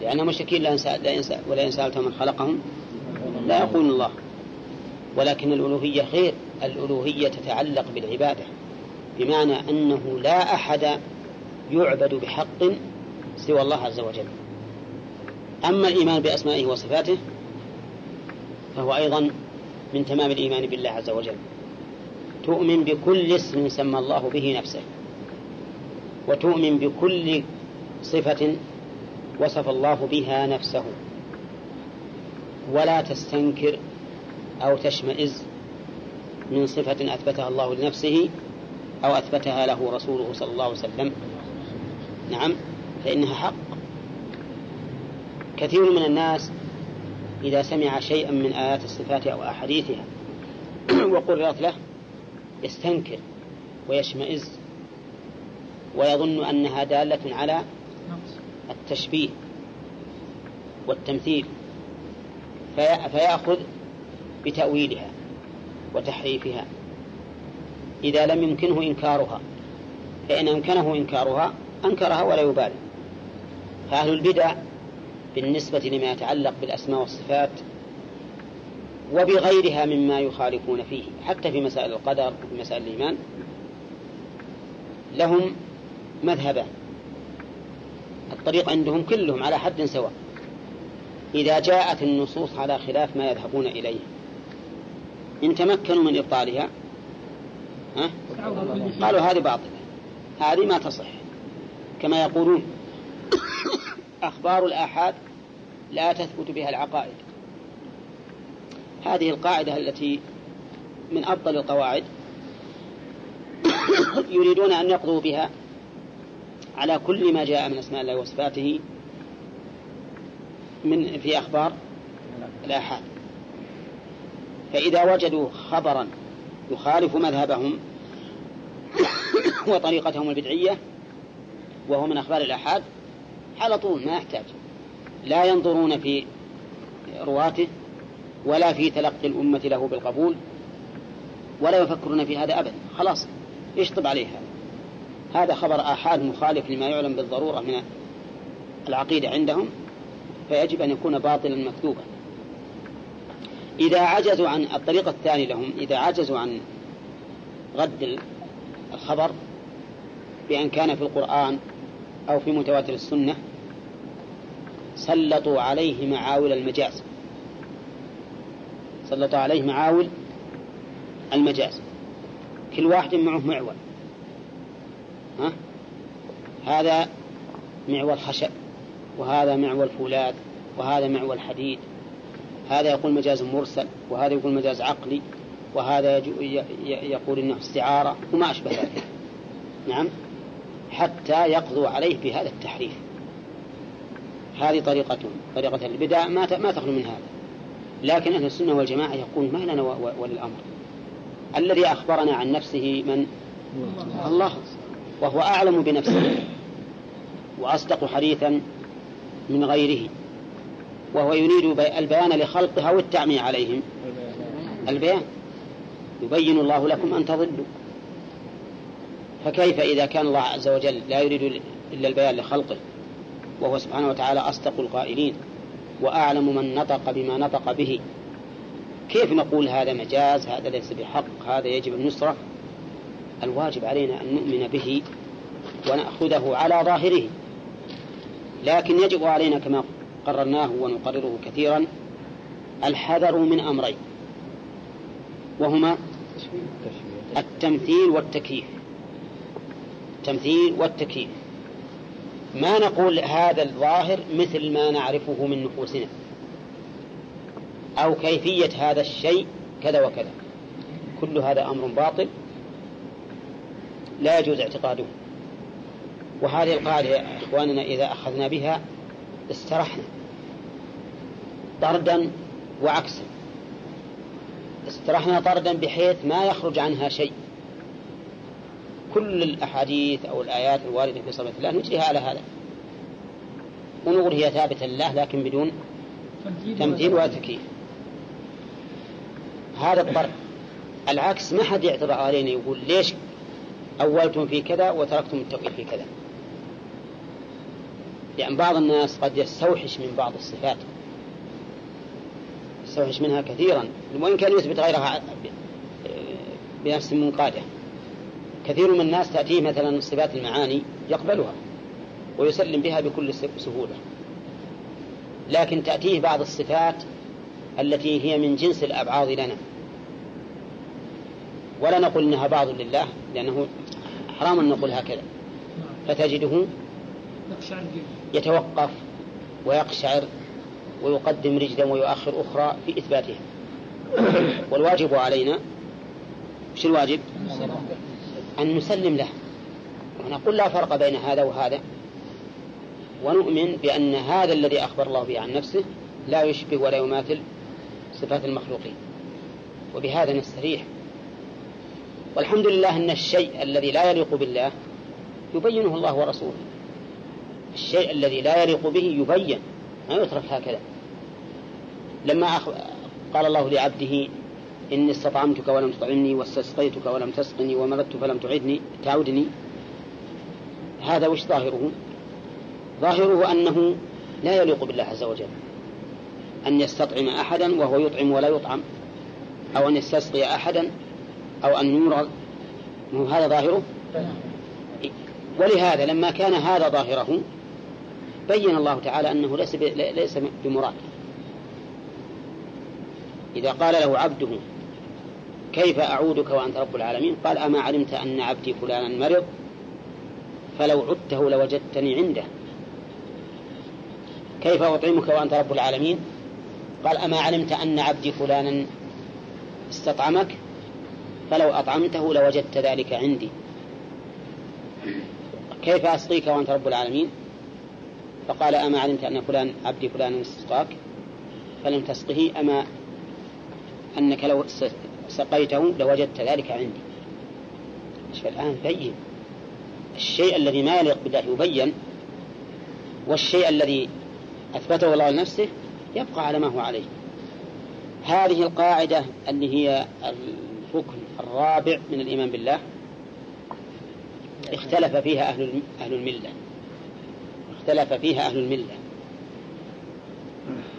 لأن المشركين لا ينسى لا ينسى ولا ينسى من خلقهم لا يقول الله. ولكن الألوهية غير الألوهية تتعلق بالعبادة. بمعنى أنه لا أحد يعبد بحق سوى الله عز وجل. أما الإيمان بأسمائه وصفاته فهو أيضا من تمام الإيمان بالله عز وجل. تؤمن بكل اسم سمى الله به نفسه. وتؤمن بكل صفة وصف الله بها نفسه. ولا تستنكر أو تشمئز من صفة أثبتها الله لنفسه أو أثبتها له رسوله صلى الله عليه وسلم. نعم فإنها حق. كثير من الناس إذا سمع شيئا من آيات الصفات أو أحاديثها وقررت له يستنكر ويشمئز ويظن أنها دالة على التشبيه والتمثيل فيأخذ بتأويلها وتحريفها. إذا لم يمكنه إنكارها فإن أمكنه إنكارها أنكرها ولا يبالي. فأهل البدع بالنسبة لما يتعلق بالأسماء والصفات وبغيرها مما يخالفون فيه حتى في مسائل القدر وفي مسائل الإيمان لهم مذهبان. الطريق عندهم كلهم على حد سواء. إذا جاءت النصوص على خلاف ما يذهبون إليه. إن تمكنوا من إبطالها ها؟ قالوا هذه باطلة. هذه ما تصح. كما يقولون. أخبار الآحاد لا تثبت بها العقائد. هذه القاعدة التي من أفضل القواعد يريدون أن يقضوا بها على كل ما جاء من أسماء الله وصفاته من في أخبار الآحاد. فإذا وجدوا خبرا يخالف مذهبهم وطريقتهم البدعية وهو من أخبار الآحاد على طول ما يحتاج. لا ينظرون في رواته ولا في تلقي الأمة له بالقبول ولا يفكرون في هذا أبدا. خلاص يشطب عليه هذا هذا خبر آحاد مخالف لما يعلم بالضرورة من العقيدة عندهم فيجب أن يكون باطلا مكذوبا. إذا عجزوا عن الطريقة الثانية لهم إذا عجزوا عن رد الخبر بأن كان في القرآن أو في متواتر السنة سلطوا عليه معاول المجاز. سلطوا عليه معاول المجاز. كل واحد معه معول. ها؟ هذا معول خشب وهذا معول فولاذ وهذا معول حديد. هذا يقول مجاز مرسل وهذا يقول مجاز عقلي وهذا يقول إنه استعارة وما أشبه ذلك. نعم؟ حتى يقضوا عليه بهذا التحريف. هذه طريقتهم طريقة البدع ما ما تخلو من هذا. لكن أهل السنة والجماعة يقول ما لنا ولي الأمر الذي أخبرنا عن نفسه من؟ الله. وهو أعلم بنفسه. وأصدق حديثا من غيره. وهو يريد البيان لخلقها والتعمية عليهم. البيان. يبين الله لكم أن تضلوا. فكيف إذا كان الله عز وجل لا يريد إلا البيان لخلقه؟ وهو سبحانه وتعالى أصدق القائلين وأعلم من نطق بما نطق به. كيف نقول هذا مجاز؟ هذا ليس بحق هذا يجب النصرة. الواجب علينا أن نؤمن به ونأخذه على ظاهره. لكن يجب علينا كما قررناه ونقرره كثيرا الحذر من أمرين. وهما التمثيل والتكييف. التمثيل والتكييف. ما نقول هذا الظاهر مثل ما نعرفه من نفوسنا. أو كيفية هذا الشيء كذا وكذا. كل هذا أمر باطل. لا يجوز اعتقاده. وهذه القاعدة يا إخواننا إذا أخذنا بها استرحنا. طردا وعكسا. استرحنا طردا بحيث ما يخرج عنها شيء. كل الأحاديث أو الآيات الواردة في صفة الله نجريها على هذا. ونقول هي ثابتة لله لكن بدون تمثيل وتكييف هذا الطرد العكس ما حد يعترض علينا يقول ليش أولتم في كذا وتركتم التوحيد في كذا. لأن بعض الناس قد يستوحش من بعض الصفات. يستوحش منها كثيرا. وإن كان يثبت غيرها بنفس منقادة. كثير من الناس تأتيه مثلا صفات المعاني يقبلها ويسلم بها بكل سهولة. لكن تأتيه بعض الصفات التي هي من جنس الأبعاض لنا. ولا نقول إنها بعض لله لأنه حرام أن نقول هكذا. فتجده يتوقف ويقشعر ويقدم رجلا ويؤخر أخرى في إثباتها. والواجب علينا وش الواجب؟ أن نسلم له. ونقول لا فرق بين هذا وهذا. ونؤمن بأن هذا الذي أخبر الله به عن نفسه لا يشبه ولا يماثل صفات المخلوقين. وبهذا نستريح. والحمد لله أن الشيء الذي لا يليق بالله يبينه الله ورسوله. الشيء الذي لا يليق به يبين. ما يترك هكذا. لما أخ... قال الله لعبده إني استطعمتك ولم تطعمني واستسقيتك ولم تسقني ومرضت فلم تعدني تعودني. هذا وش ظاهره؟ ظاهره أنه لا يليق بالله عز وجل. أن يستطعم أحدا وهو يطعم ولا يطعم. أو أن يستسقي أحدا أو أن يمرض هذا ظاهره؟ ولهذا لما كان هذا ظاهره بين الله تعالى أنه ليس ليس بمراد. إذا قال له عبده كيف أعودك وأنت رب العالمين؟ قال أما علمت أن عبدي فلانا مرض فلو عدته لوجدتني عنده. كيف أطعمك وأنت رب العالمين؟ قال أما علمت أن عبدي فلانا استطعمك فلو أطعمته لوجدت ذلك عندي. كيف أسقيك وأنت رب العالمين؟ فقال أما علمت أن فلان عبدي فلان استسقاك فلم تسقه أما أنك لو سقيته لوجدت ذلك عندي. الآن بين. الشيء الذي ما يليق بالله يبين والشيء الذي أثبته الله لنفسه يبقى على ما هو عليه. هذه القاعدة اللي هي الركن الرابع من الإيمان بالله اختلف فيها أهل أهل الملة. اختلف فيها أهل الملة.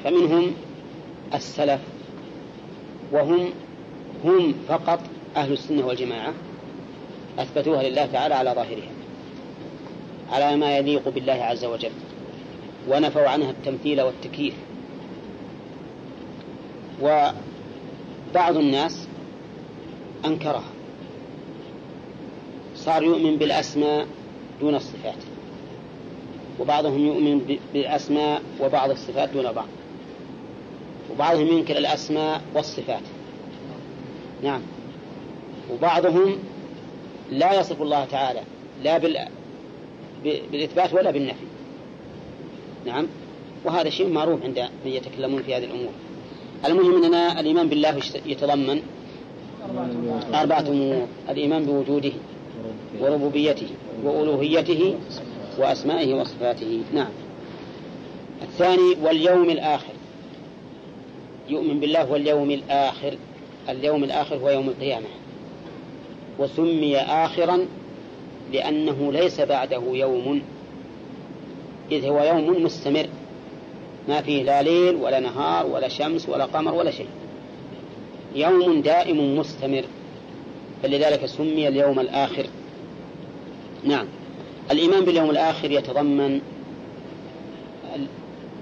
فمنهم السلف وهم هم فقط أهل السنة والجماعة أثبتوها لله تعالى على ظاهرها على ما يليق بالله عز وجل ونفوا عنها التمثيل والتكييف. وبعض الناس أنكرها. صار يؤمن بالأسماء دون الصفات وبعضهم يؤمن بالأسماء وبعض الصفات دون بعض وبعضهم ينكر الأسماء والصفات. نعم. وبعضهم لا يصف الله تعالى لا بال... بالإثبات ولا بالنفي. نعم. وهذا شيء معروف عند من يتكلمون في هذه الأمور. المهم أننا الإيمان بالله يتضمن أربعة أمور. الإيمان بوجوده وربوبيته وألوهيته وأسمائه وصفاته. نعم. الثاني واليوم الآخر. يؤمن بالله واليوم الآخر. اليوم الآخر هو يوم القيامة. وسمي آخرا لأنه ليس بعده يوم إذ هو يوم مستمر. ما فيه لا ليل ولا نهار ولا شمس ولا قمر ولا شيء. يوم دائم مستمر. فلذلك سمي اليوم الآخر. نعم. الإيمان باليوم الآخر يتضمن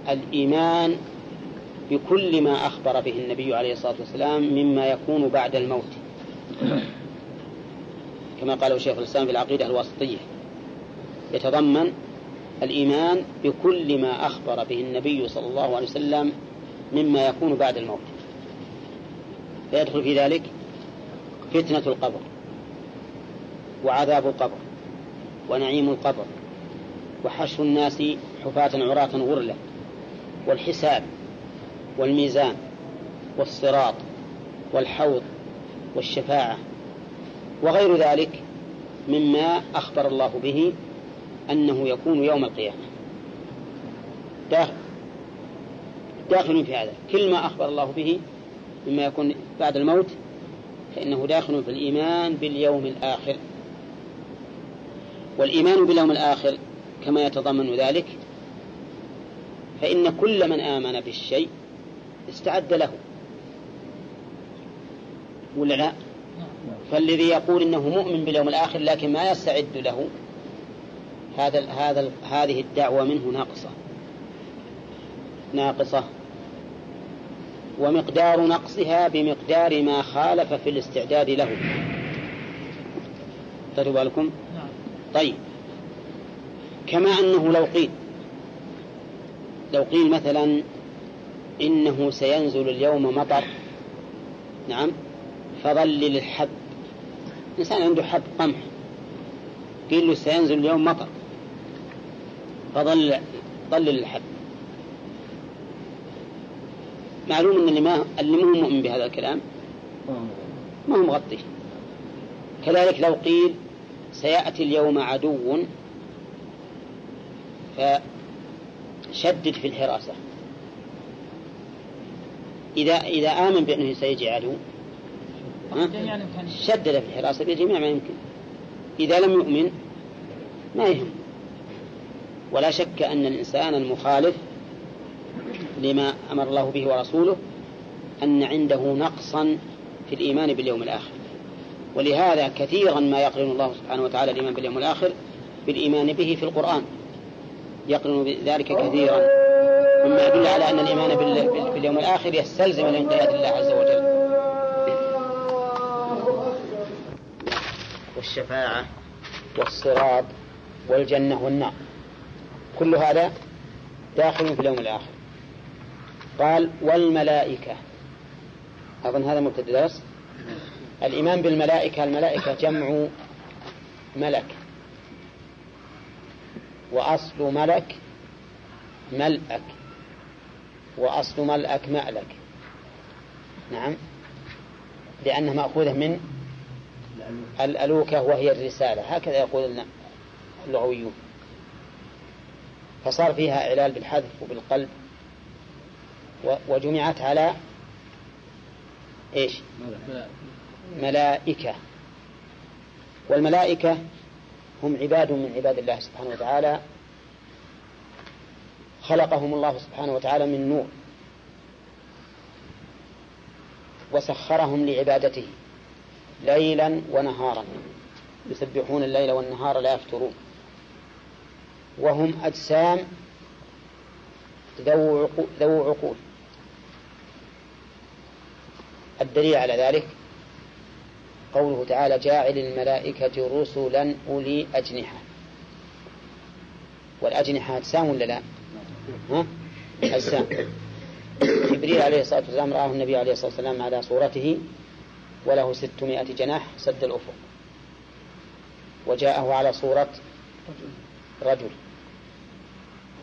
الإيمان بكل ما أخبر به النبي عليه الصلاة والسلام مما يكون بعد الموت. كما قاله شيخ الإسلام في العقيدة الواسطية. يتضمن الإيمان بكل ما أخبر به النبي صلى الله عليه وسلم مما يكون بعد الموت. فيدخل في ذلك فتنة القبر وعذاب القبر ونعيم القبر وحشر الناس حفاة عراة غرلا والحساب والميزان والصراط والحوض والشفاعة وغير ذلك مما أخبر الله به أنه يكون يوم القيامة. داخل في هذا. كل ما أخبر الله به مما يكون بعد الموت فإنه داخل في الإيمان باليوم الآخر. والإيمان باليوم الآخر كما يتضمن ذلك فإن كل من آمن بالشيء استعد له. ولا لا؟ فالذي يقول إنه مؤمن باليوم الآخر لكن ما يستعد له هذا هذا هذه الدعوة منه ناقصة. ناقصة. ومقدار نقصها بمقدار ما خالف في الاستعداد له. خدوا بالكم؟ طيب. كما أنه لو قيل لو قيل مثلا إنه سينزل اليوم مطر. نعم. فظلل الحب إنسان عنده حب قمح. قيل له سينزل اليوم مطر. فظل ظلل الحب معلوم أن اللي ما اللي مو مؤمن بهذا الكلام ما هو مغطي. كذلك لو قيل سيأتي اليوم عدو فشدد في الحراسة. إذا إذا آمن بأنه سيجي عدو شدد في الحراسة بجميع ما يمكن. إذا لم يؤمن ما يهم. ولا شك أن الإنسان المخالف لما أمر الله به ورسوله أن عنده نقصا في الإيمان باليوم الآخر. ولهذا كثيرا ما يقرن الله سبحانه وتعالى الإيمان باليوم الآخر بالإيمان به في القرآن. يقرن ذلك كثيرا. مما يدل على أن الإيمان باليوم الآخر يستلزم الانقياد لله عز وجل. والشفاعة والصراط والجنة والنار. كل هذا داخل في اليوم الآخر. قال والملائكة. أظن هذا مبتدأ درس. الإيمان بالملائكة الملائكة جمع ملك. وأصل ملك ملأك. وأصل ملأك مألك نعم. لأنها مأخوذة من الألوكة وهي الرسالة. هكذا يقول اللغويون. فصار فيها إعلال بالحذف وبالقلب. وجمعت على إيش؟ ملائكة. والملائكة هم عباد من عباد الله سبحانه وتعالى. خلقهم الله سبحانه وتعالى من نور. وسخرهم لعبادته ليلا ونهارا. يسبحون الليل والنهار لا يفترون. وهم أجسام ذو عقول. الدليل على ذلك قوله تعالى جاعل الملائكة رسلا أولي أجنحة. والأجنحة أجسام ولا لا؟ ها؟ أجسام جبريل عليه الصلاة والسلام رآه النبي عليه الصلاة والسلام على صورته وله ستمائة جناح سد الأفق. وجاءه على صورة رجل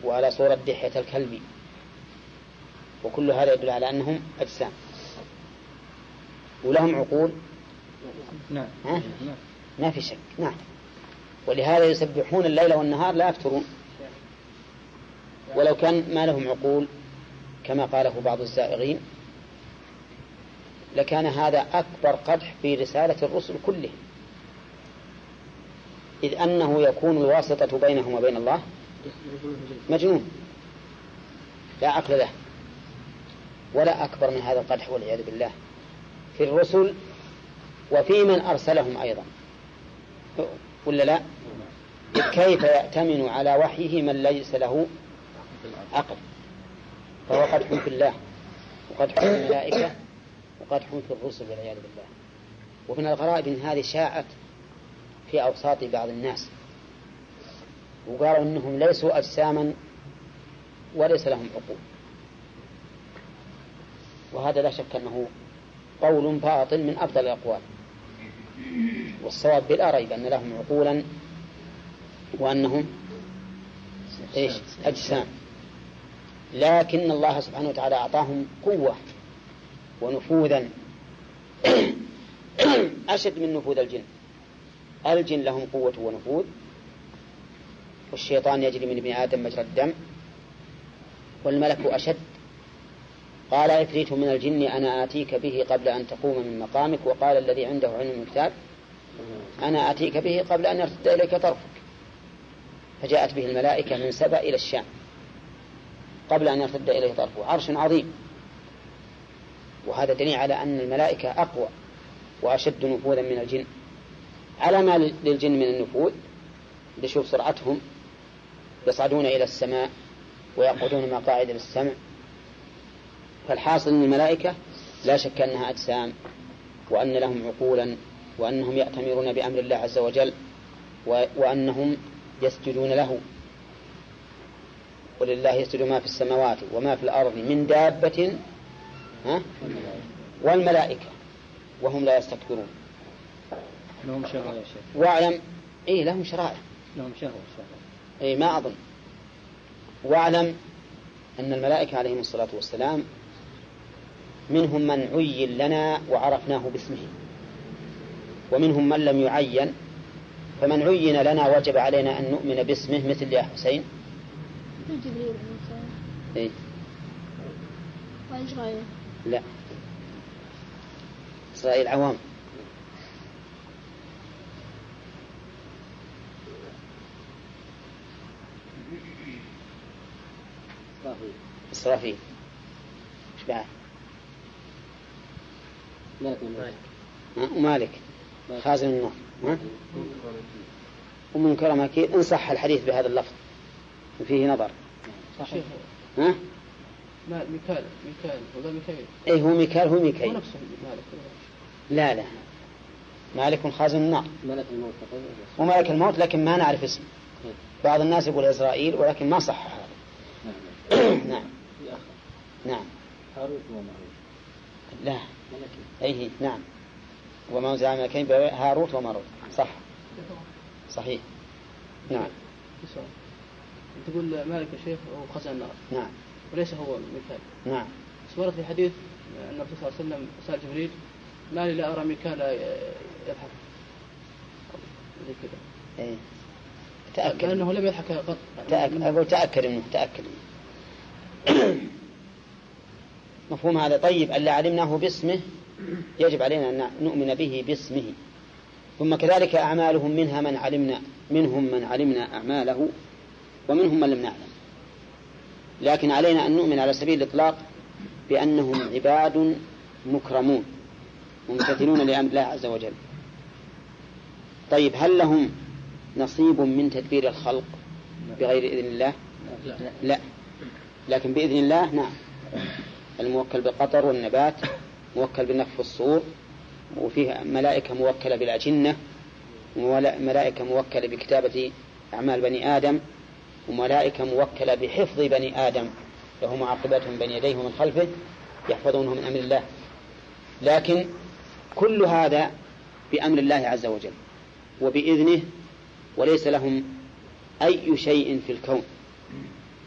وعلى صورة دحية الكلب. وكل هذا يدل على أنهم أجسام. ولهم عقول. نعم؟ ما في شك. نعم. ولهذا يسبحون الليل والنهار لا يفترون. ولو كان ما لهم عقول كما قاله بعض الزائغين لكان هذا أكبر قدح في رسالة الرسل كله. إذ أنه يكون الواسطة بينهم وبين الله مجنون. لا عقل له ولا أكبر من هذا القدح والعياذ بالله. في الرسل وفي من أرسلهم أيضا. ولا لا؟ كيف يأتمن على وحيه من ليس له عقل فهو قدح في الله وقدح في الملائكة وقدح في الرسل والعياذ بالله. ومن الغرائب إن هذه شاعت في أوساط بعض الناس. وقالوا أنهم ليسوا أجساما وليس لهم عقول. وهذا لا شك أنه قول باطل من أفضل الأقوال. والصواب بلا ريب أن لهم عقولا وأنهم إيش؟ أجسام. لكن الله سبحانه وتعالى أعطاهم قوة ونفوذا. أشد من نفوذ الجن. الجن لهم قوة ونفوذ. والشيطان يجري من ابن آدم مجرى الدم. والملك أشد. قال عفريت من الجن أنا آتيك به قبل أن تقوم من مقامك وقال الذي عنده علم الكتاب أنا آتيك به قبل أن يرتد إليك طرفك. فجاءت به الملائكة من سبأ إلى الشام. قبل أن يرتد إليه طرفه. عرش عظيم. وهذا دليل على أن الملائكة أقوى وأشد نفوذا من الجن. على ما للجن من النفوذ بشوف سرعتهم يصعدون إلى السماء ويقعدون مقاعد للسمع فالحاصل أن الملائكة لا شك أنها أجسام وأن لهم عقولا وأنهم يأتمرون بأمر الله عز وجل وأنهم يسجدون له. ولله يسجد ما في السماوات وما في الأرض من دابة ها؟ والملائكة وهم لا يستكبرون. لهم شهوة يا شيخ. واعلم إيه لهم شرائع. لهم شهوة إيه ما أظن. واعلم أن الملائكة عليهم الصلاة والسلام منهم من عين لنا وعرفناه باسمه ومنهم من لم يعين فمن عين لنا وجب علينا أن نؤمن باسمه مثل يا حسين. جبريل إيه؟ غيره؟ لا. إسرائيل عوام. إسرافيل. إيش بعد؟ ملك الملك ها؟ ومالك. خازن النار ها؟ ومنكر مكير إن صح الحديث بهذا اللفظ. وفيه نظر. شيخ ها؟ ما ميكال ميكال ولا ميكائيل إيه هو ميكال هو هو ميكائيل نفسه مالك لا لا. مالك خازن النار. ملك الموت تقول وملك الموت لكن ما نعرف اسمه. بعض الناس يقول عزرائيل ولكن ما صح هذا. نعم. نعم. هاروت وماروت لا. أيه نعم. وما أنزل على الملكين هاروت وماروت. صح. صحيح. نعم. تقول مالك يا شيخ هو خزن النار. نعم. وليس هو ميكال نعم. بس ورد في حديث أن الرسول صلى الله عليه وسلم سأل جبريل ما لي لا أرى ميكال يضحك. زي كذا. إيه. تأكد. كأنه لم يضحك قط. تأكد. أقول تأكد منه تأكد. منه مفهوم هذا. طيب ألا علمناه باسمه يجب علينا أن نؤمن به باسمه. ثم كذلك أعمالهم منها من علمنا منهم من علمنا أعماله. ومنهم من لم نعلم. لكن علينا أن نؤمن على سبيل الإطلاق بأنهم عباد مكرمون ممتثلون لأمر الله عز وجل. طيب هل لهم نصيب من تدبير الخلق بغير إذن الله؟ لا. لكن بإذن الله نعم. الموكل بالقطر والنبات موكل بالنفخ في الصور وفيه ملائكة موكلة بالأجنة وملائكة موكلة بكتابة أعمال بني آدم. وملائكة موكلة بحفظ بني آدم له معقبات من بين يديه ومن خلفه يحفظونه من أمر الله. لكن كل هذا بأمر الله عز وجل وبإذنه وليس لهم أي شيء في الكون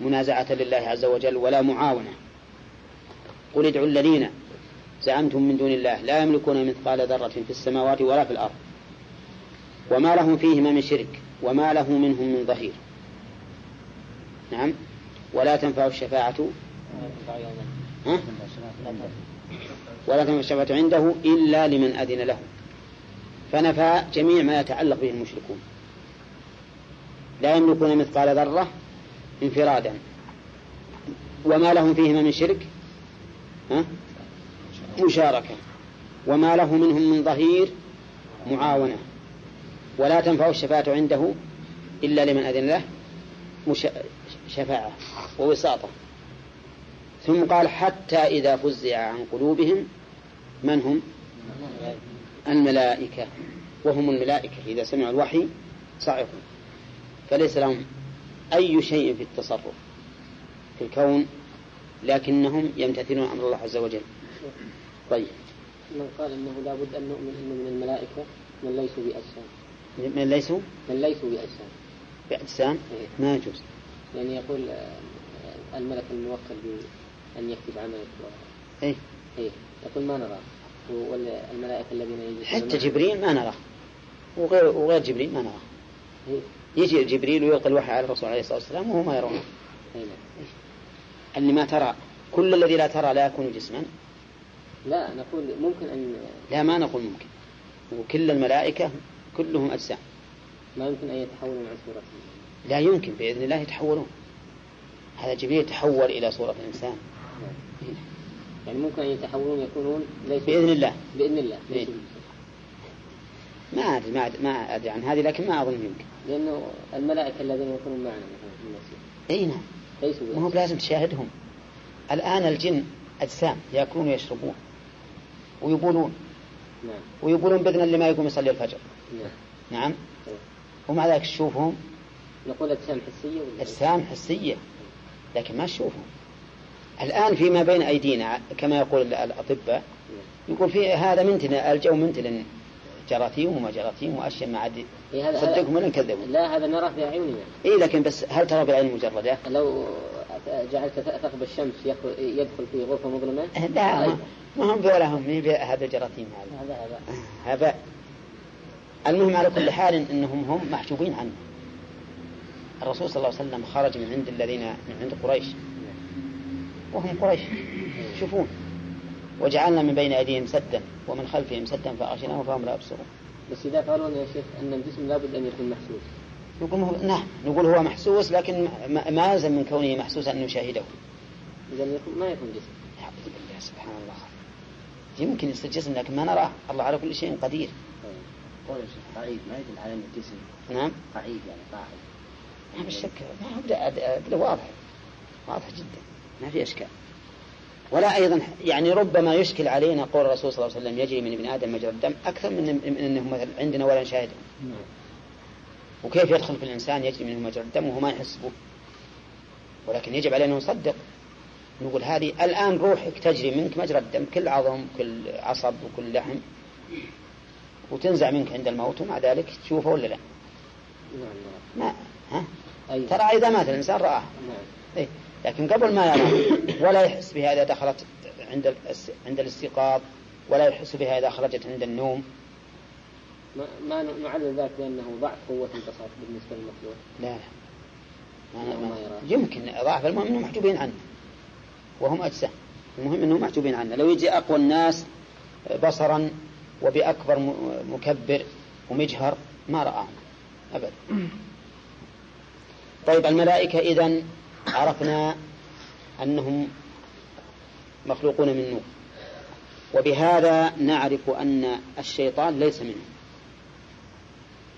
منازعة لله عز وجل ولا معاونة. قل ادعوا الذين زعمتم من دون الله لا يملكون مثقال ذرة في السماوات ولا في الأرض وما لهم فيهما من شرك وما له منهم من ظهير. نعم. ولا تنفع الشفاعة. ها؟ ولا تنفع الشفاعة عنده إلا لمن أذن له. فنفى جميع ما يتعلق به المشركون. لا يملكون مثقال ذرة انفرادا. وما لهم فيهما من شرك؟ ها؟ مشاركة. وما له منهم من ظهير؟ معاونة. ولا تنفع الشفاعة عنده إلا لمن أذن له؟ مش... شفاعة ووساطة. ثم قال حتى إذا فزع عن قلوبهم من هم؟ الملائكة. وهم الملائكة. إذا سمعوا الوحي صعقوا. فليس لهم أي شيء في التصرف في الكون لكنهم يمتثلون أمر الله عز وجل. طيب. من قال إنه لابد أن نؤمن إنه من الملائكة من ليسوا بأجسام. من ليسوا؟ من ليسوا بأجسام. بأجسام؟ إيه. ما يجوز. يعني يقول آه، الملك الموكل بأن يكتب عملك و... إيه؟ إيه. يقول ما نراه والملائكه الذين يجلسون حتى. جبريل ما نراه وغير, وغير جبريل ما نراه إيه. يجي جبريل ويلقي الوحي على الرسول عليه الصلاة والسلام وهو ما يرونه إيه. اللي ما ترى. كل الذي لا ترى لا يكون جسما. لا نقول ممكن أن لا ما نقول ممكن. وكل الملائكة كلهم أجسام. ما يمكن أن يتحولوا عن صورتهم لا يمكن بإذن الله يتحولون. هذا جبريل تحول إلى صورة الإنسان. يعني ممكن أن يتحولون يكونون ليسوا بإذن الله. بإذن الله. إيه. ما أدري ما أدري, ما أدري عن هذه لكن ما أظن يمكن. لأنه الملائكة الذين يكونون معنا مثلا في المسجد. أي نعم. ليسوا ما هو بلازم تشاهدهم. الآن الجن أجسام يأكلون ويشربون ويبولون. نعم. ويقولون بإذن اللي ما يقوم يصلي الفجر. نعم. نعم. طيب. ومع ذلك تشوفهم نقول أجسام حسية ولا أجسام حسية. لكن ما تشوفهم. الآن فيما بين أيدينا كما يقول الأطباء يقول في هذا منتنا الجو منتن جراثيم وما جراثيم وأشياء ما عاد هذا صدقهم ولا نكذبهم لا هذا نراه بأعيننا إيه لكن بس هل ترى بعين مجردة؟ لو جعلت ثقب الشمس يدخل- في غرفة مظلمة؟ لا طيب. ما- ما هم ذولا هم هذا جراثيم هذا. هذا هذا. هباء المهم على كل حال إنهم هم محجوبين عنه. الرسول صلى الله عليه وسلم خرج من عند الذين من عند قريش. وهم قريش يشوفون وجعلنا من بين أيديهم سدا ومن خلفهم سدا فأغشيناهم فهم لا يبصرون. بس إذا قالوا يا شيخ أن الجسم لابد أن يكون محسوس. نقول هو نعم نقول هو محسوس لكن ما- يلزم من كونه محسوسا أن يشاهده إذا ما يكون جسم. أعوذ بالله سبحان الله. يمكن يصير جسم لكن ما نراه. الله على كل شيء قدير. قول يا شيخ قعيد. ما يدل على انه جسم نعم. قعيد يعني قاعد. ما هو بدأ- أدلة واضح واضح جدا. ما في إشكال. ولا أيضا يعني ربما يشكل علينا قول الرسول صلى الله عليه وسلم يجري من ابن آدم مجرى الدم أكثر من, من أنه مثلا عندنا ولا نشاهده. وكيف يدخل في الإنسان يجري منه مجرى الدم وهو ما يحس به ولكن يجب علينا نصدق. نقول هذه الآن روحك تجري منك مجرى الدم كل عظم كل عصب وكل لحم. وتنزع منك عند الموت ومع ذلك تشوفه ولا لا؟ نعم. ما ها؟ أي ترى إذا مات الإنسان رآه. نعم. إيه؟ لكن قبل ما يرى ولا يحس بها إذا دخلت عند عند الاستيقاظ ولا يحس بها إذا خرجت عند النوم. ما, نعلل ذلك بأنه ضعف قوة انتصار بالنسبة للمخلوق. لا. لا، ما ما. يمكن ضعف المهم أنهم محجوبين عنه. وهم أجسام. المهم أنهم محجوبين عنه. لو يجي أقوى الناس بصرا وبأكبر مكبر ومجهر ما رآهم أبدا. طيب الملائكة إذن عرفنا أنهم مخلوقون من نور. وبهذا نعرف أن الشيطان ليس منهم.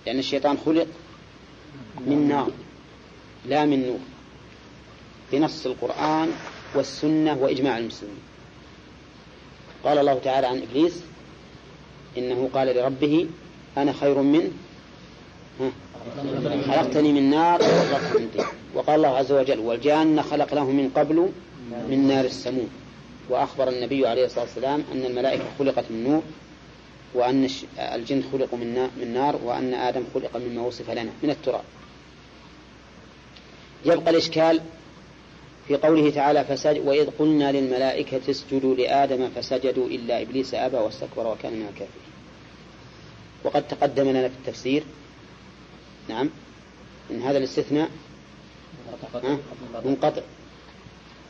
لأن الشيطان خلق من نار لا من نور. بنص القرآن والسنة وإجماع المسلمين. قال الله تعالى عن إبليس إنه قال لربه أنا خير منه خلقتني من نار وخلقته من وقال الله عز وجل والجان خلق له من قبل من نار السموم. وأخبر النبي عليه الصلاة والسلام أن الملائكة خلقت من نور وأن الجن خلقوا من من نار وأن آدم خلق مما وصف لنا من التراب. يبقى الإشكال في قوله تعالى فسج وإذ قلنا للملائكة اسجدوا لآدم فسجدوا إلا إبليس أبى واستكبر وكان من الكافرين. وقد تقدم لنا في التفسير نعم. إن هذا الاستثناء؟ منقطع.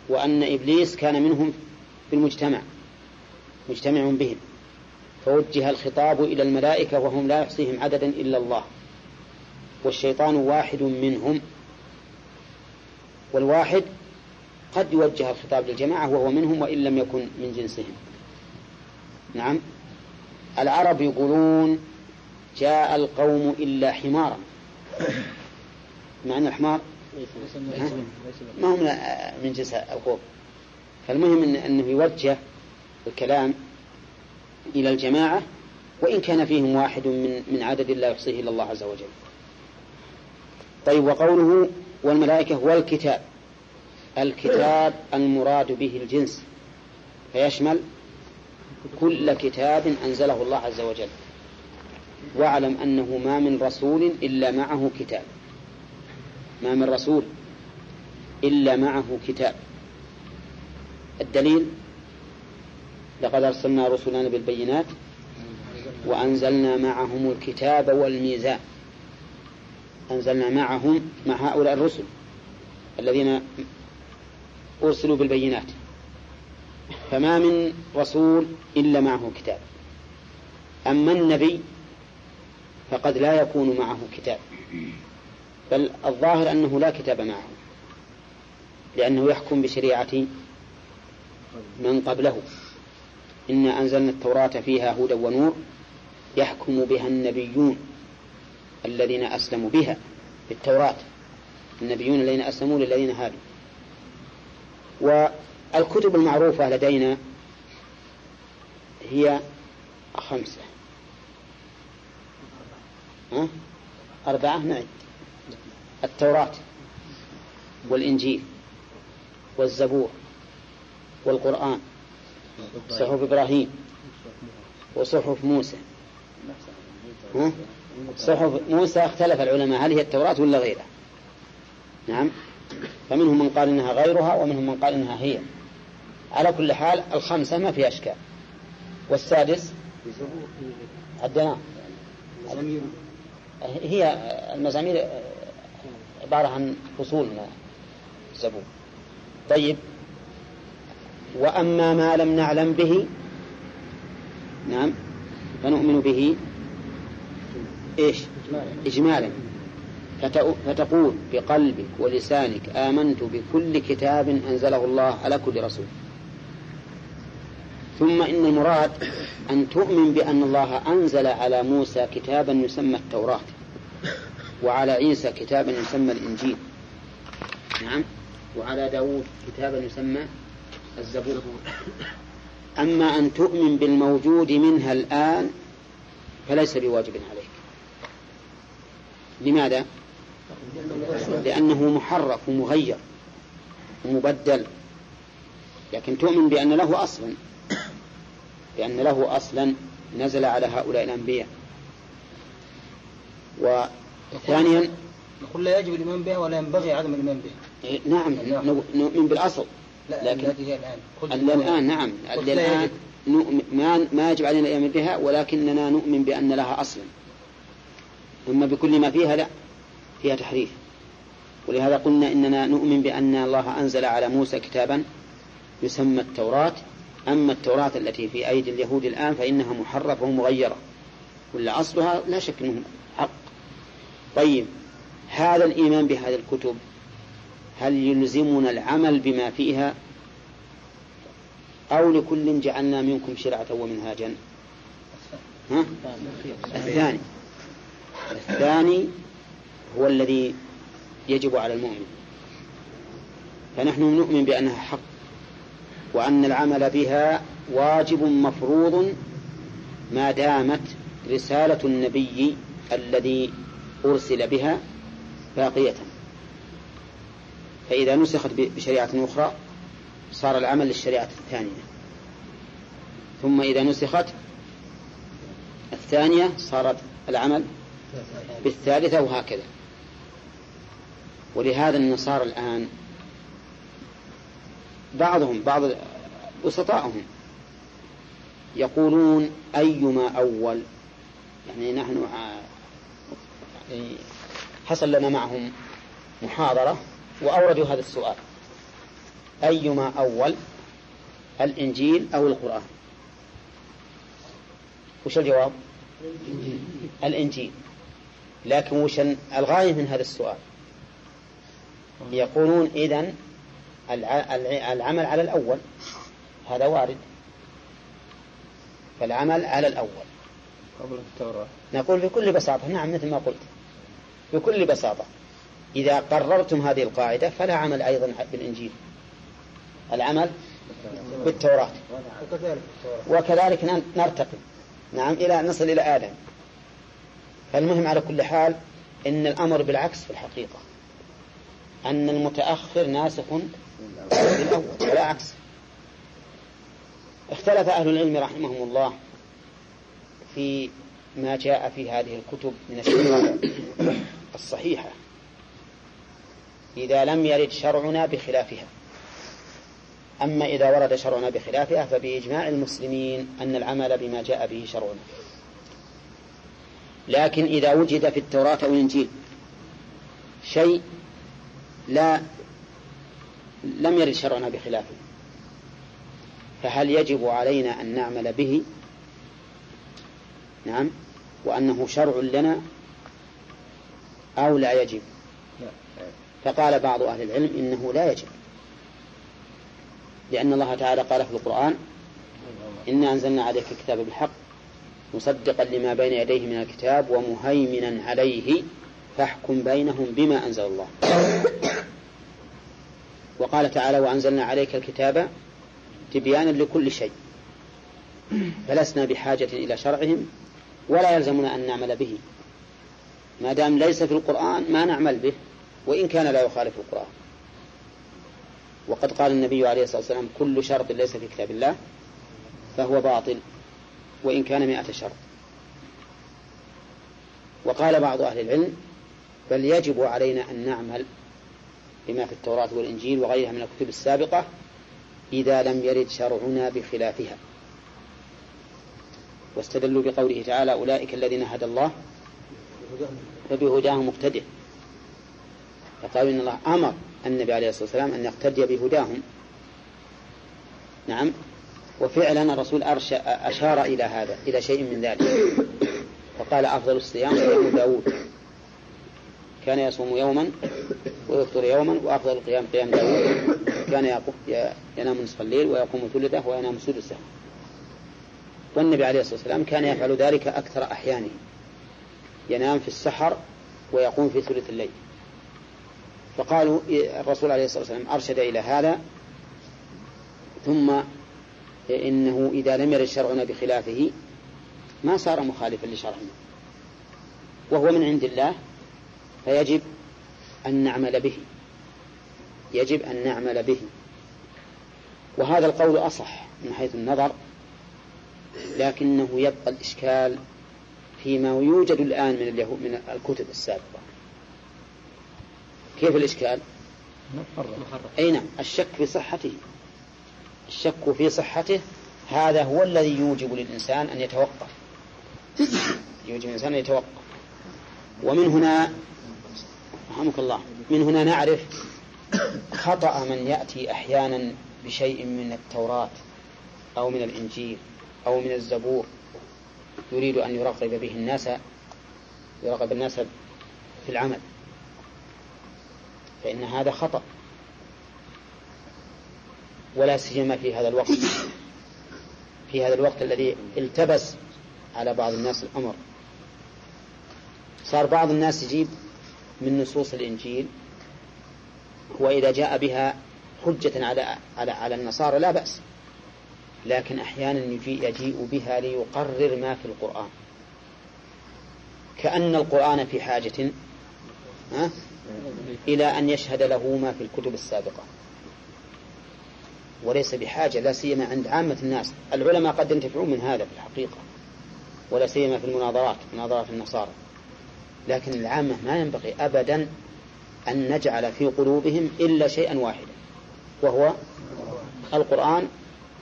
وأن إبليس كان منهم في المجتمع مجتمع بهم. فوجه الخطاب إلى الملائكة وهم لا يحصيهم عددا إلا الله. والشيطان واحد منهم. والواحد قد يوجه الخطاب للجماعة وهو منهم وإن لم يكن من جنسهم. نعم. العرب يقولون جاء القوم إلا حمارا. مع أن الحمار؟ ما هم من جنس القوم فالمهم إن أنه يوجه الكلام إلى الجماعة وإن كان فيهم واحد من من عدد لا يحصيه إلا الله عز وجل. طيب وقوله والملائكة والكتاب. الكتاب المراد به الجنس. فيشمل كل كتاب أنزله الله عز وجل. واعلم أنه ما من رسول إلا معه كتاب. ما من رسول إلا معه كتاب. الدليل لقد أرسلنا رسلنا بالبينات وأنزلنا معهم الكتاب والميزان. أنزلنا معهم مع هؤلاء الرسل الذين أرسلوا بالبينات. فما من رسول إلا معه كتاب. أما النبي فقد لا يكون معه كتاب. بل الظاهر أنه لا كتاب معه لأنه يحكم بشريعة من قبله. إنا أنزلنا التوراة فيها هدى ونور يحكم بها النبيون الذين أسلموا بها بالتوراة. النبيون الذين أسلموا للذين هادوا. والكتب المعروفة لدينا هي خمسة. أربعة نعد التوراة والإنجيل والزبور والقرآن صحف إبراهيم وصحف موسى؟ صحف موسى اختلف العلماء هل هي التوراة ولا غيرها؟ نعم. فمنهم من قال إنها غيرها ومنهم من قال إنها هي. على كل حال الخمسة ما فيها أشكال. والسادس؟ عدنا هي المزامير عبارة عن فصول من الزبور طيب. وأما ما لم نعلم به نعم فنؤمن به إيش؟ إجمالا. فتقول بقلبك ولسانك آمنت بكل كتاب أنزله الله على كل رسول. ثم إن المراد أن تؤمن بأن الله أنزل على موسى كتابا يسمى التوراة وعلى عيسى كتابا يسمى الإنجيل. نعم. وعلى داود كتابا يسمى الزبور. أما أن تؤمن بالموجود منها الآن فليس بواجب عليك. لماذا؟ لأنه محرف ومغير ومبدل. لكن تؤمن بأن له أصلا بأن له أصلا نزل على هؤلاء الأنبياء. وثانيا نقول لا يجب الإيمان بها ولا ينبغي عدم الإيمان بها. إيه، نعم نؤمن بالأصل. لا لكن هي الآن. الآن نعم. الآن ما ما يجب علينا الإيمان بها ولكننا نؤمن بأن لها أصلا. أما بكل ما فيها لا. فيها تحريف. ولهذا قلنا إننا نؤمن بأن الله أنزل على موسى كتابا يسمى التوراة. أما التوراة التي في أيدي اليهود الآن فإنها محرفة ومغيرة. ولا أصلها لا شك أنه حق. طيب هذا الإيمان بهذه الكتب هل يلزمنا العمل بما فيها؟ أو لكل جعلنا منكم شرعة ومنهاجا. ها؟ الثاني. الثاني هو الذي يجب على المؤمن. فنحن نؤمن بأنها حق. وأن العمل بها واجب مفروض ما دامت رسالة النبي الذي أرسل بها باقية. فإذا نسخت بشريعة أخرى صار العمل للشريعة الثانية. ثم إذا نسخت الثانية صارت العمل بالثالثة وهكذا. ولهذا النصارى الآن بعضهم بعض وسطائهم. يقولون أيما أول؟ يعني نحن يعني حصل لنا معهم محاضرة وأوردوا هذا السؤال. أيما أول؟ الإنجيل أو القرآن؟ وش الجواب؟ الإنجيل. لكن وش الغاية من هذا السؤال؟ يقولون إذن العمل على الأول. هذا وارد. فالعمل على الأول. قبل التوراة. نقول بكل بساطة نعم مثل ما قلت. بكل بساطة. إذا قررتم هذه القاعدة فلا عمل أيضا بالإنجيل. العمل بالتوراة. وكذلك نرتقي. نعم إلى نصل إلى آدم. فالمهم على كل حال إن الأمر بالعكس في الحقيقة. أن المتأخر ناسخ للأول ولا عكس. اختلف أهل العلم رحمهم الله في ما جاء في هذه الكتب من الشرع الصحيحة إذا لم يرد شرعنا بخلافها. أما إذا ورد شرعنا بخلافها فبإجماع المسلمين أن العمل بما جاء به شرعنا. لكن إذا وجد في التوراة أو الإنجيل شيء لا لم يرد شرعنا بخلافه. فهل يجب علينا أن نعمل به؟ نعم. وأنه شرع لنا أو لا يجب؟ فقال بعض أهل العلم إنه لا يجب. لأن الله تعالى قال في القرآن إنا أنزلنا عليك الكتاب بالحق مصدقا لما بين يديه من الكتاب ومهيمنا عليه فاحكم بينهم بما أنزل الله. وقال تعالى وأنزلنا عليك الكتاب تبيانا لكل شيء. فلسنا بحاجة إلى شرعهم ولا يلزمنا أن نعمل به. ما دام ليس في القرآن ما نعمل به وإن كان لا يخالف القرآن. وقد قال النبي عليه الصلاة والسلام كل شرط ليس في كتاب الله فهو باطل وإن كان مئة شرط. وقال بعض أهل العلم بل يجب علينا أن نعمل بما في التوراة والإنجيل وغيرها من الكتب السابقة إذا لم يرد شرعنا بخلافها. واستدلوا بقوله تعالى أولئك الذين هدى الله فبهداه مقتدئ فقالوا إن الله أمر النبي عليه الصلاة والسلام أن يقتدي بهداهم. نعم. وفعلا الرسول أشار إلى هذا إلى شيء من ذلك. فقال أفضل الصيام صيام داود. كان يصوم يوما ويفطر يوما وأفضل القيام قيام داود كان ينام نصف الليل ويقوم ثلثه وينام سدسه والنبي عليه الصلاة والسلام كان يفعل ذلك أكثر أحيانه ينام في السحر ويقوم في ثلث الليل. فقالوا الرسول عليه الصلاة والسلام أرشد إلى هذا. ثم إنه إذا لم يرد شرعنا بخلافه ما صار مخالفا لشرعنا. وهو من عند الله. فيجب أن نعمل به. يجب أن نعمل به. وهذا القول أصح من حيث النظر لكنه يبقى الإشكال فيما يوجد الآن من اليهود من الكتب السابقة. كيف الإشكال؟ أي نعم الشك في صحته. الشك في صحته هذا هو الذي يوجب للإنسان أن يتوقف. يوجب الإنسان أن يتوقف. ومن هنا رحمك الله. من هنا نعرف خطأ من يأتي أحيانا بشيء من التوراة أو من الإنجيل أو من الزبور. يريد أن يرغب به الناس يرغب الناس في العمل. فإن هذا خطأ. ولا سيما في هذا الوقت. في هذا الوقت الذي التبس على بعض الناس الأمر. صار بعض الناس يجيب من نصوص الإنجيل وإذا جاء بها حجة على على على النصارى لا بأس لكن أحيانا يجيء, يجيء بها ليقرر ما في القرآن. كأن القرآن في حاجة إلى أن يشهد له ما في الكتب السابقة. وليس بحاجة لا سيما عند عامة الناس. العلماء قد ينتفعون من هذا في الحقيقة ولا سيما في المناظرات مناظرات النصارى. لكن العامة ما ينبغي أبدا أن نجعل في قلوبهم إلا شيئا واحدا وهو القرآن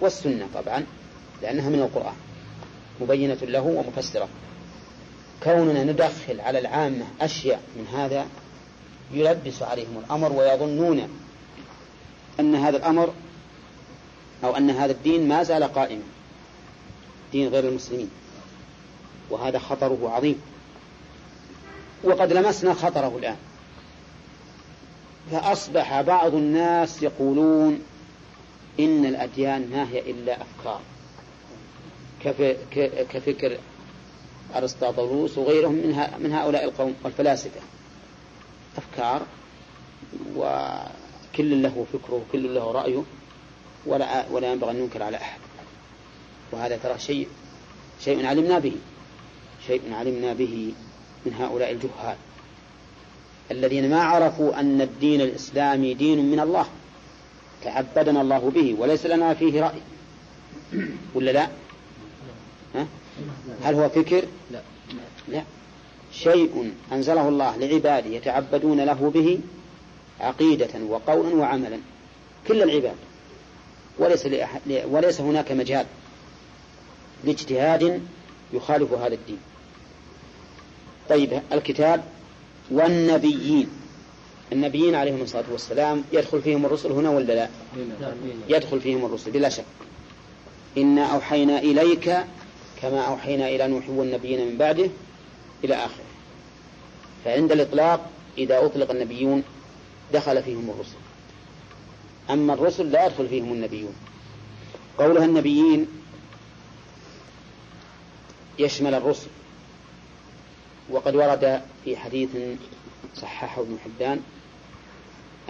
والسنة طبعا لأنها من القرآن مبينة له ومفسرة. كوننا ندخل على العامة أشياء من هذا يلبس عليهم الأمر ويظنون أن هذا الأمر أو أن هذا الدين ما زال قائما دين غير المسلمين. وهذا خطره عظيم. وقد لمسنا خطره الآن. فأصبح بعض الناس يقولون إن الأديان ما هي إلا أفكار. كفكر أرسطاطلوس وغيرهم من, من هؤلاء القوم والفلاسفة. أفكار وكل له فكره وكل له رأيه ولا ولا ينبغي أن ينكر على أحد. وهذا ترى شيء شيء علمنا به شيء علمنا به من هؤلاء الجهال الذين ما عرفوا أن الدين الإسلامي دين من الله تعبدنا الله به وليس لنا فيه رأي. ولا لا؟ ها؟ هل هو فكر؟ لا. لا. شيء أنزله الله لعباده يتعبدون له به عقيدة وقولا وعملا. كل العباد. وليس, وليس هناك مجال لاجتهاد يخالف هذا الدين. طيب الكتاب والنبيين. النبيين عليهم الصلاة والسلام يدخل فيهم الرسل هنا ولا لا؟ يدخل فيهم الرسل بلا شك. إنا أوحينا إليك كما أوحينا إلى نوح والنبيين من بعده إلى آخره. فعند الإطلاق إذا أطلق النبيون دخل فيهم الرسل. أما الرسل لا يدخل فيهم النبيون. قولها النبيين يشمل الرسل. وقد ورد في حديث صححه ابن حبان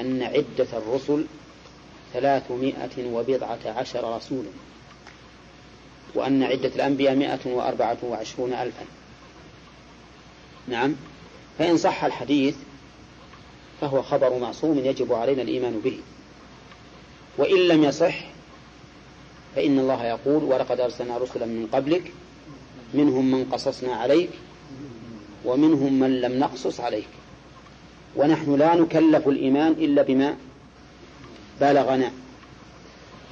أن عدة الرسل ثلاثمائة وبضعة عشر رسولا وأن عدة الأنبياء مائة وأربعة وعشرون ألفا. نعم فإن صح الحديث فهو خبر معصوم يجب علينا الإيمان به. وإن لم يصح فإن الله يقول ولقد أرسلنا رسلا من قبلك منهم من قصصنا عليك ومنهم من لم نقصص عليك. ونحن لا نكلف الإيمان إلا بما بالغنا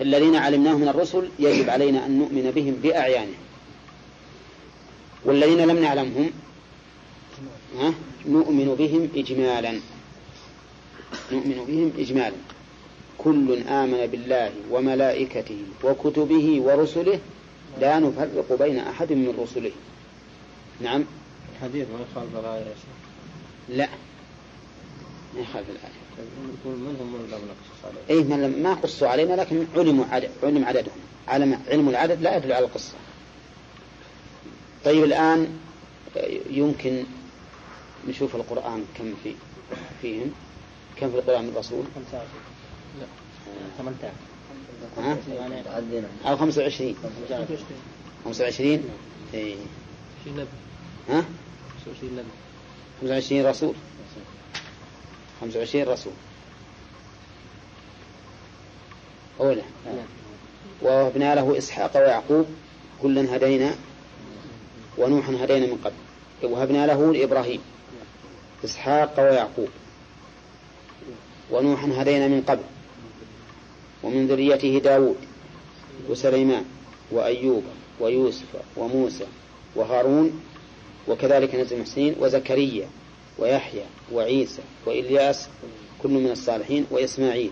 الذين علمناه من الرسل يجب علينا أن نؤمن بهم بأعيانهم. والذين لم نعلمهم نؤمن بهم إجمالا. نؤمن بهم إجمالا. كل آمن بالله وملائكته وكتبه ورسله لا نفرق بين أحد من رسله. نعم. الحديث ما يخالف الآية يا شيخ؟ لا. ما يخالف الآية يقول منهم من لم نقصص عليه؟ إيه من لم ما قصوا علينا لكن علموا عدد علم عددهم. علم علم العدد لا يدل على القصة. طيب الآن يمكن نشوف القرآن كم في فيهم؟ كم في القرآن من رسول؟ ها؟ أو خمسة وعشرين. خمسة وعشرين. إيه. ها؟ خمسة وعشرين رسول. خمسة وعشرين رسول. أولا. ووهبنا له إسحاق ويعقوب. كلا هدينا ونوحا هدينا من قبل. وهبنا له إبراهيم. إسحاق ويعقوب. ونوحا هدينا من قبل. ومن ذريته داود وسليمان وأيوب ويوسف وموسى وهارون وكذلك نزل المحسنين وزكريا ويحيى وعيسى وإلياس كل من الصالحين وإسماعيل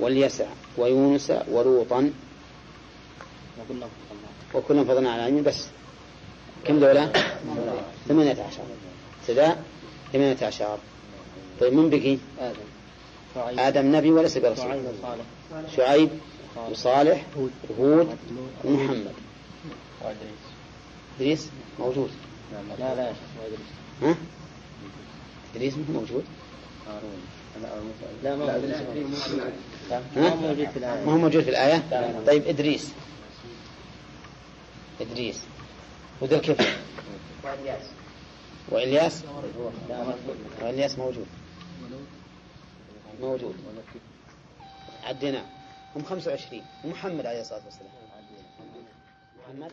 واليسع ويونس ولوطا وكلهم فضلنا على العالمين. بس كم دولة؟ ثمانية عشر. سداء ثمانية عشر. طيب من بقي؟ آدم. آدم نبي وليس برسول. شعيب وصالح. وهود ومحمد. إدريس موجود. لا لا ها؟ إدريس مو موجود؟ لا ما؟ موجود. في الآية. ما هو موجود في الآية؟ طيب إدريس. إدريس. وذا الكفل وإلياس. وإلياس؟ موجود. موجود. عدنا هم 25 ومحمد عليه الصلاة والسلام. محمد؟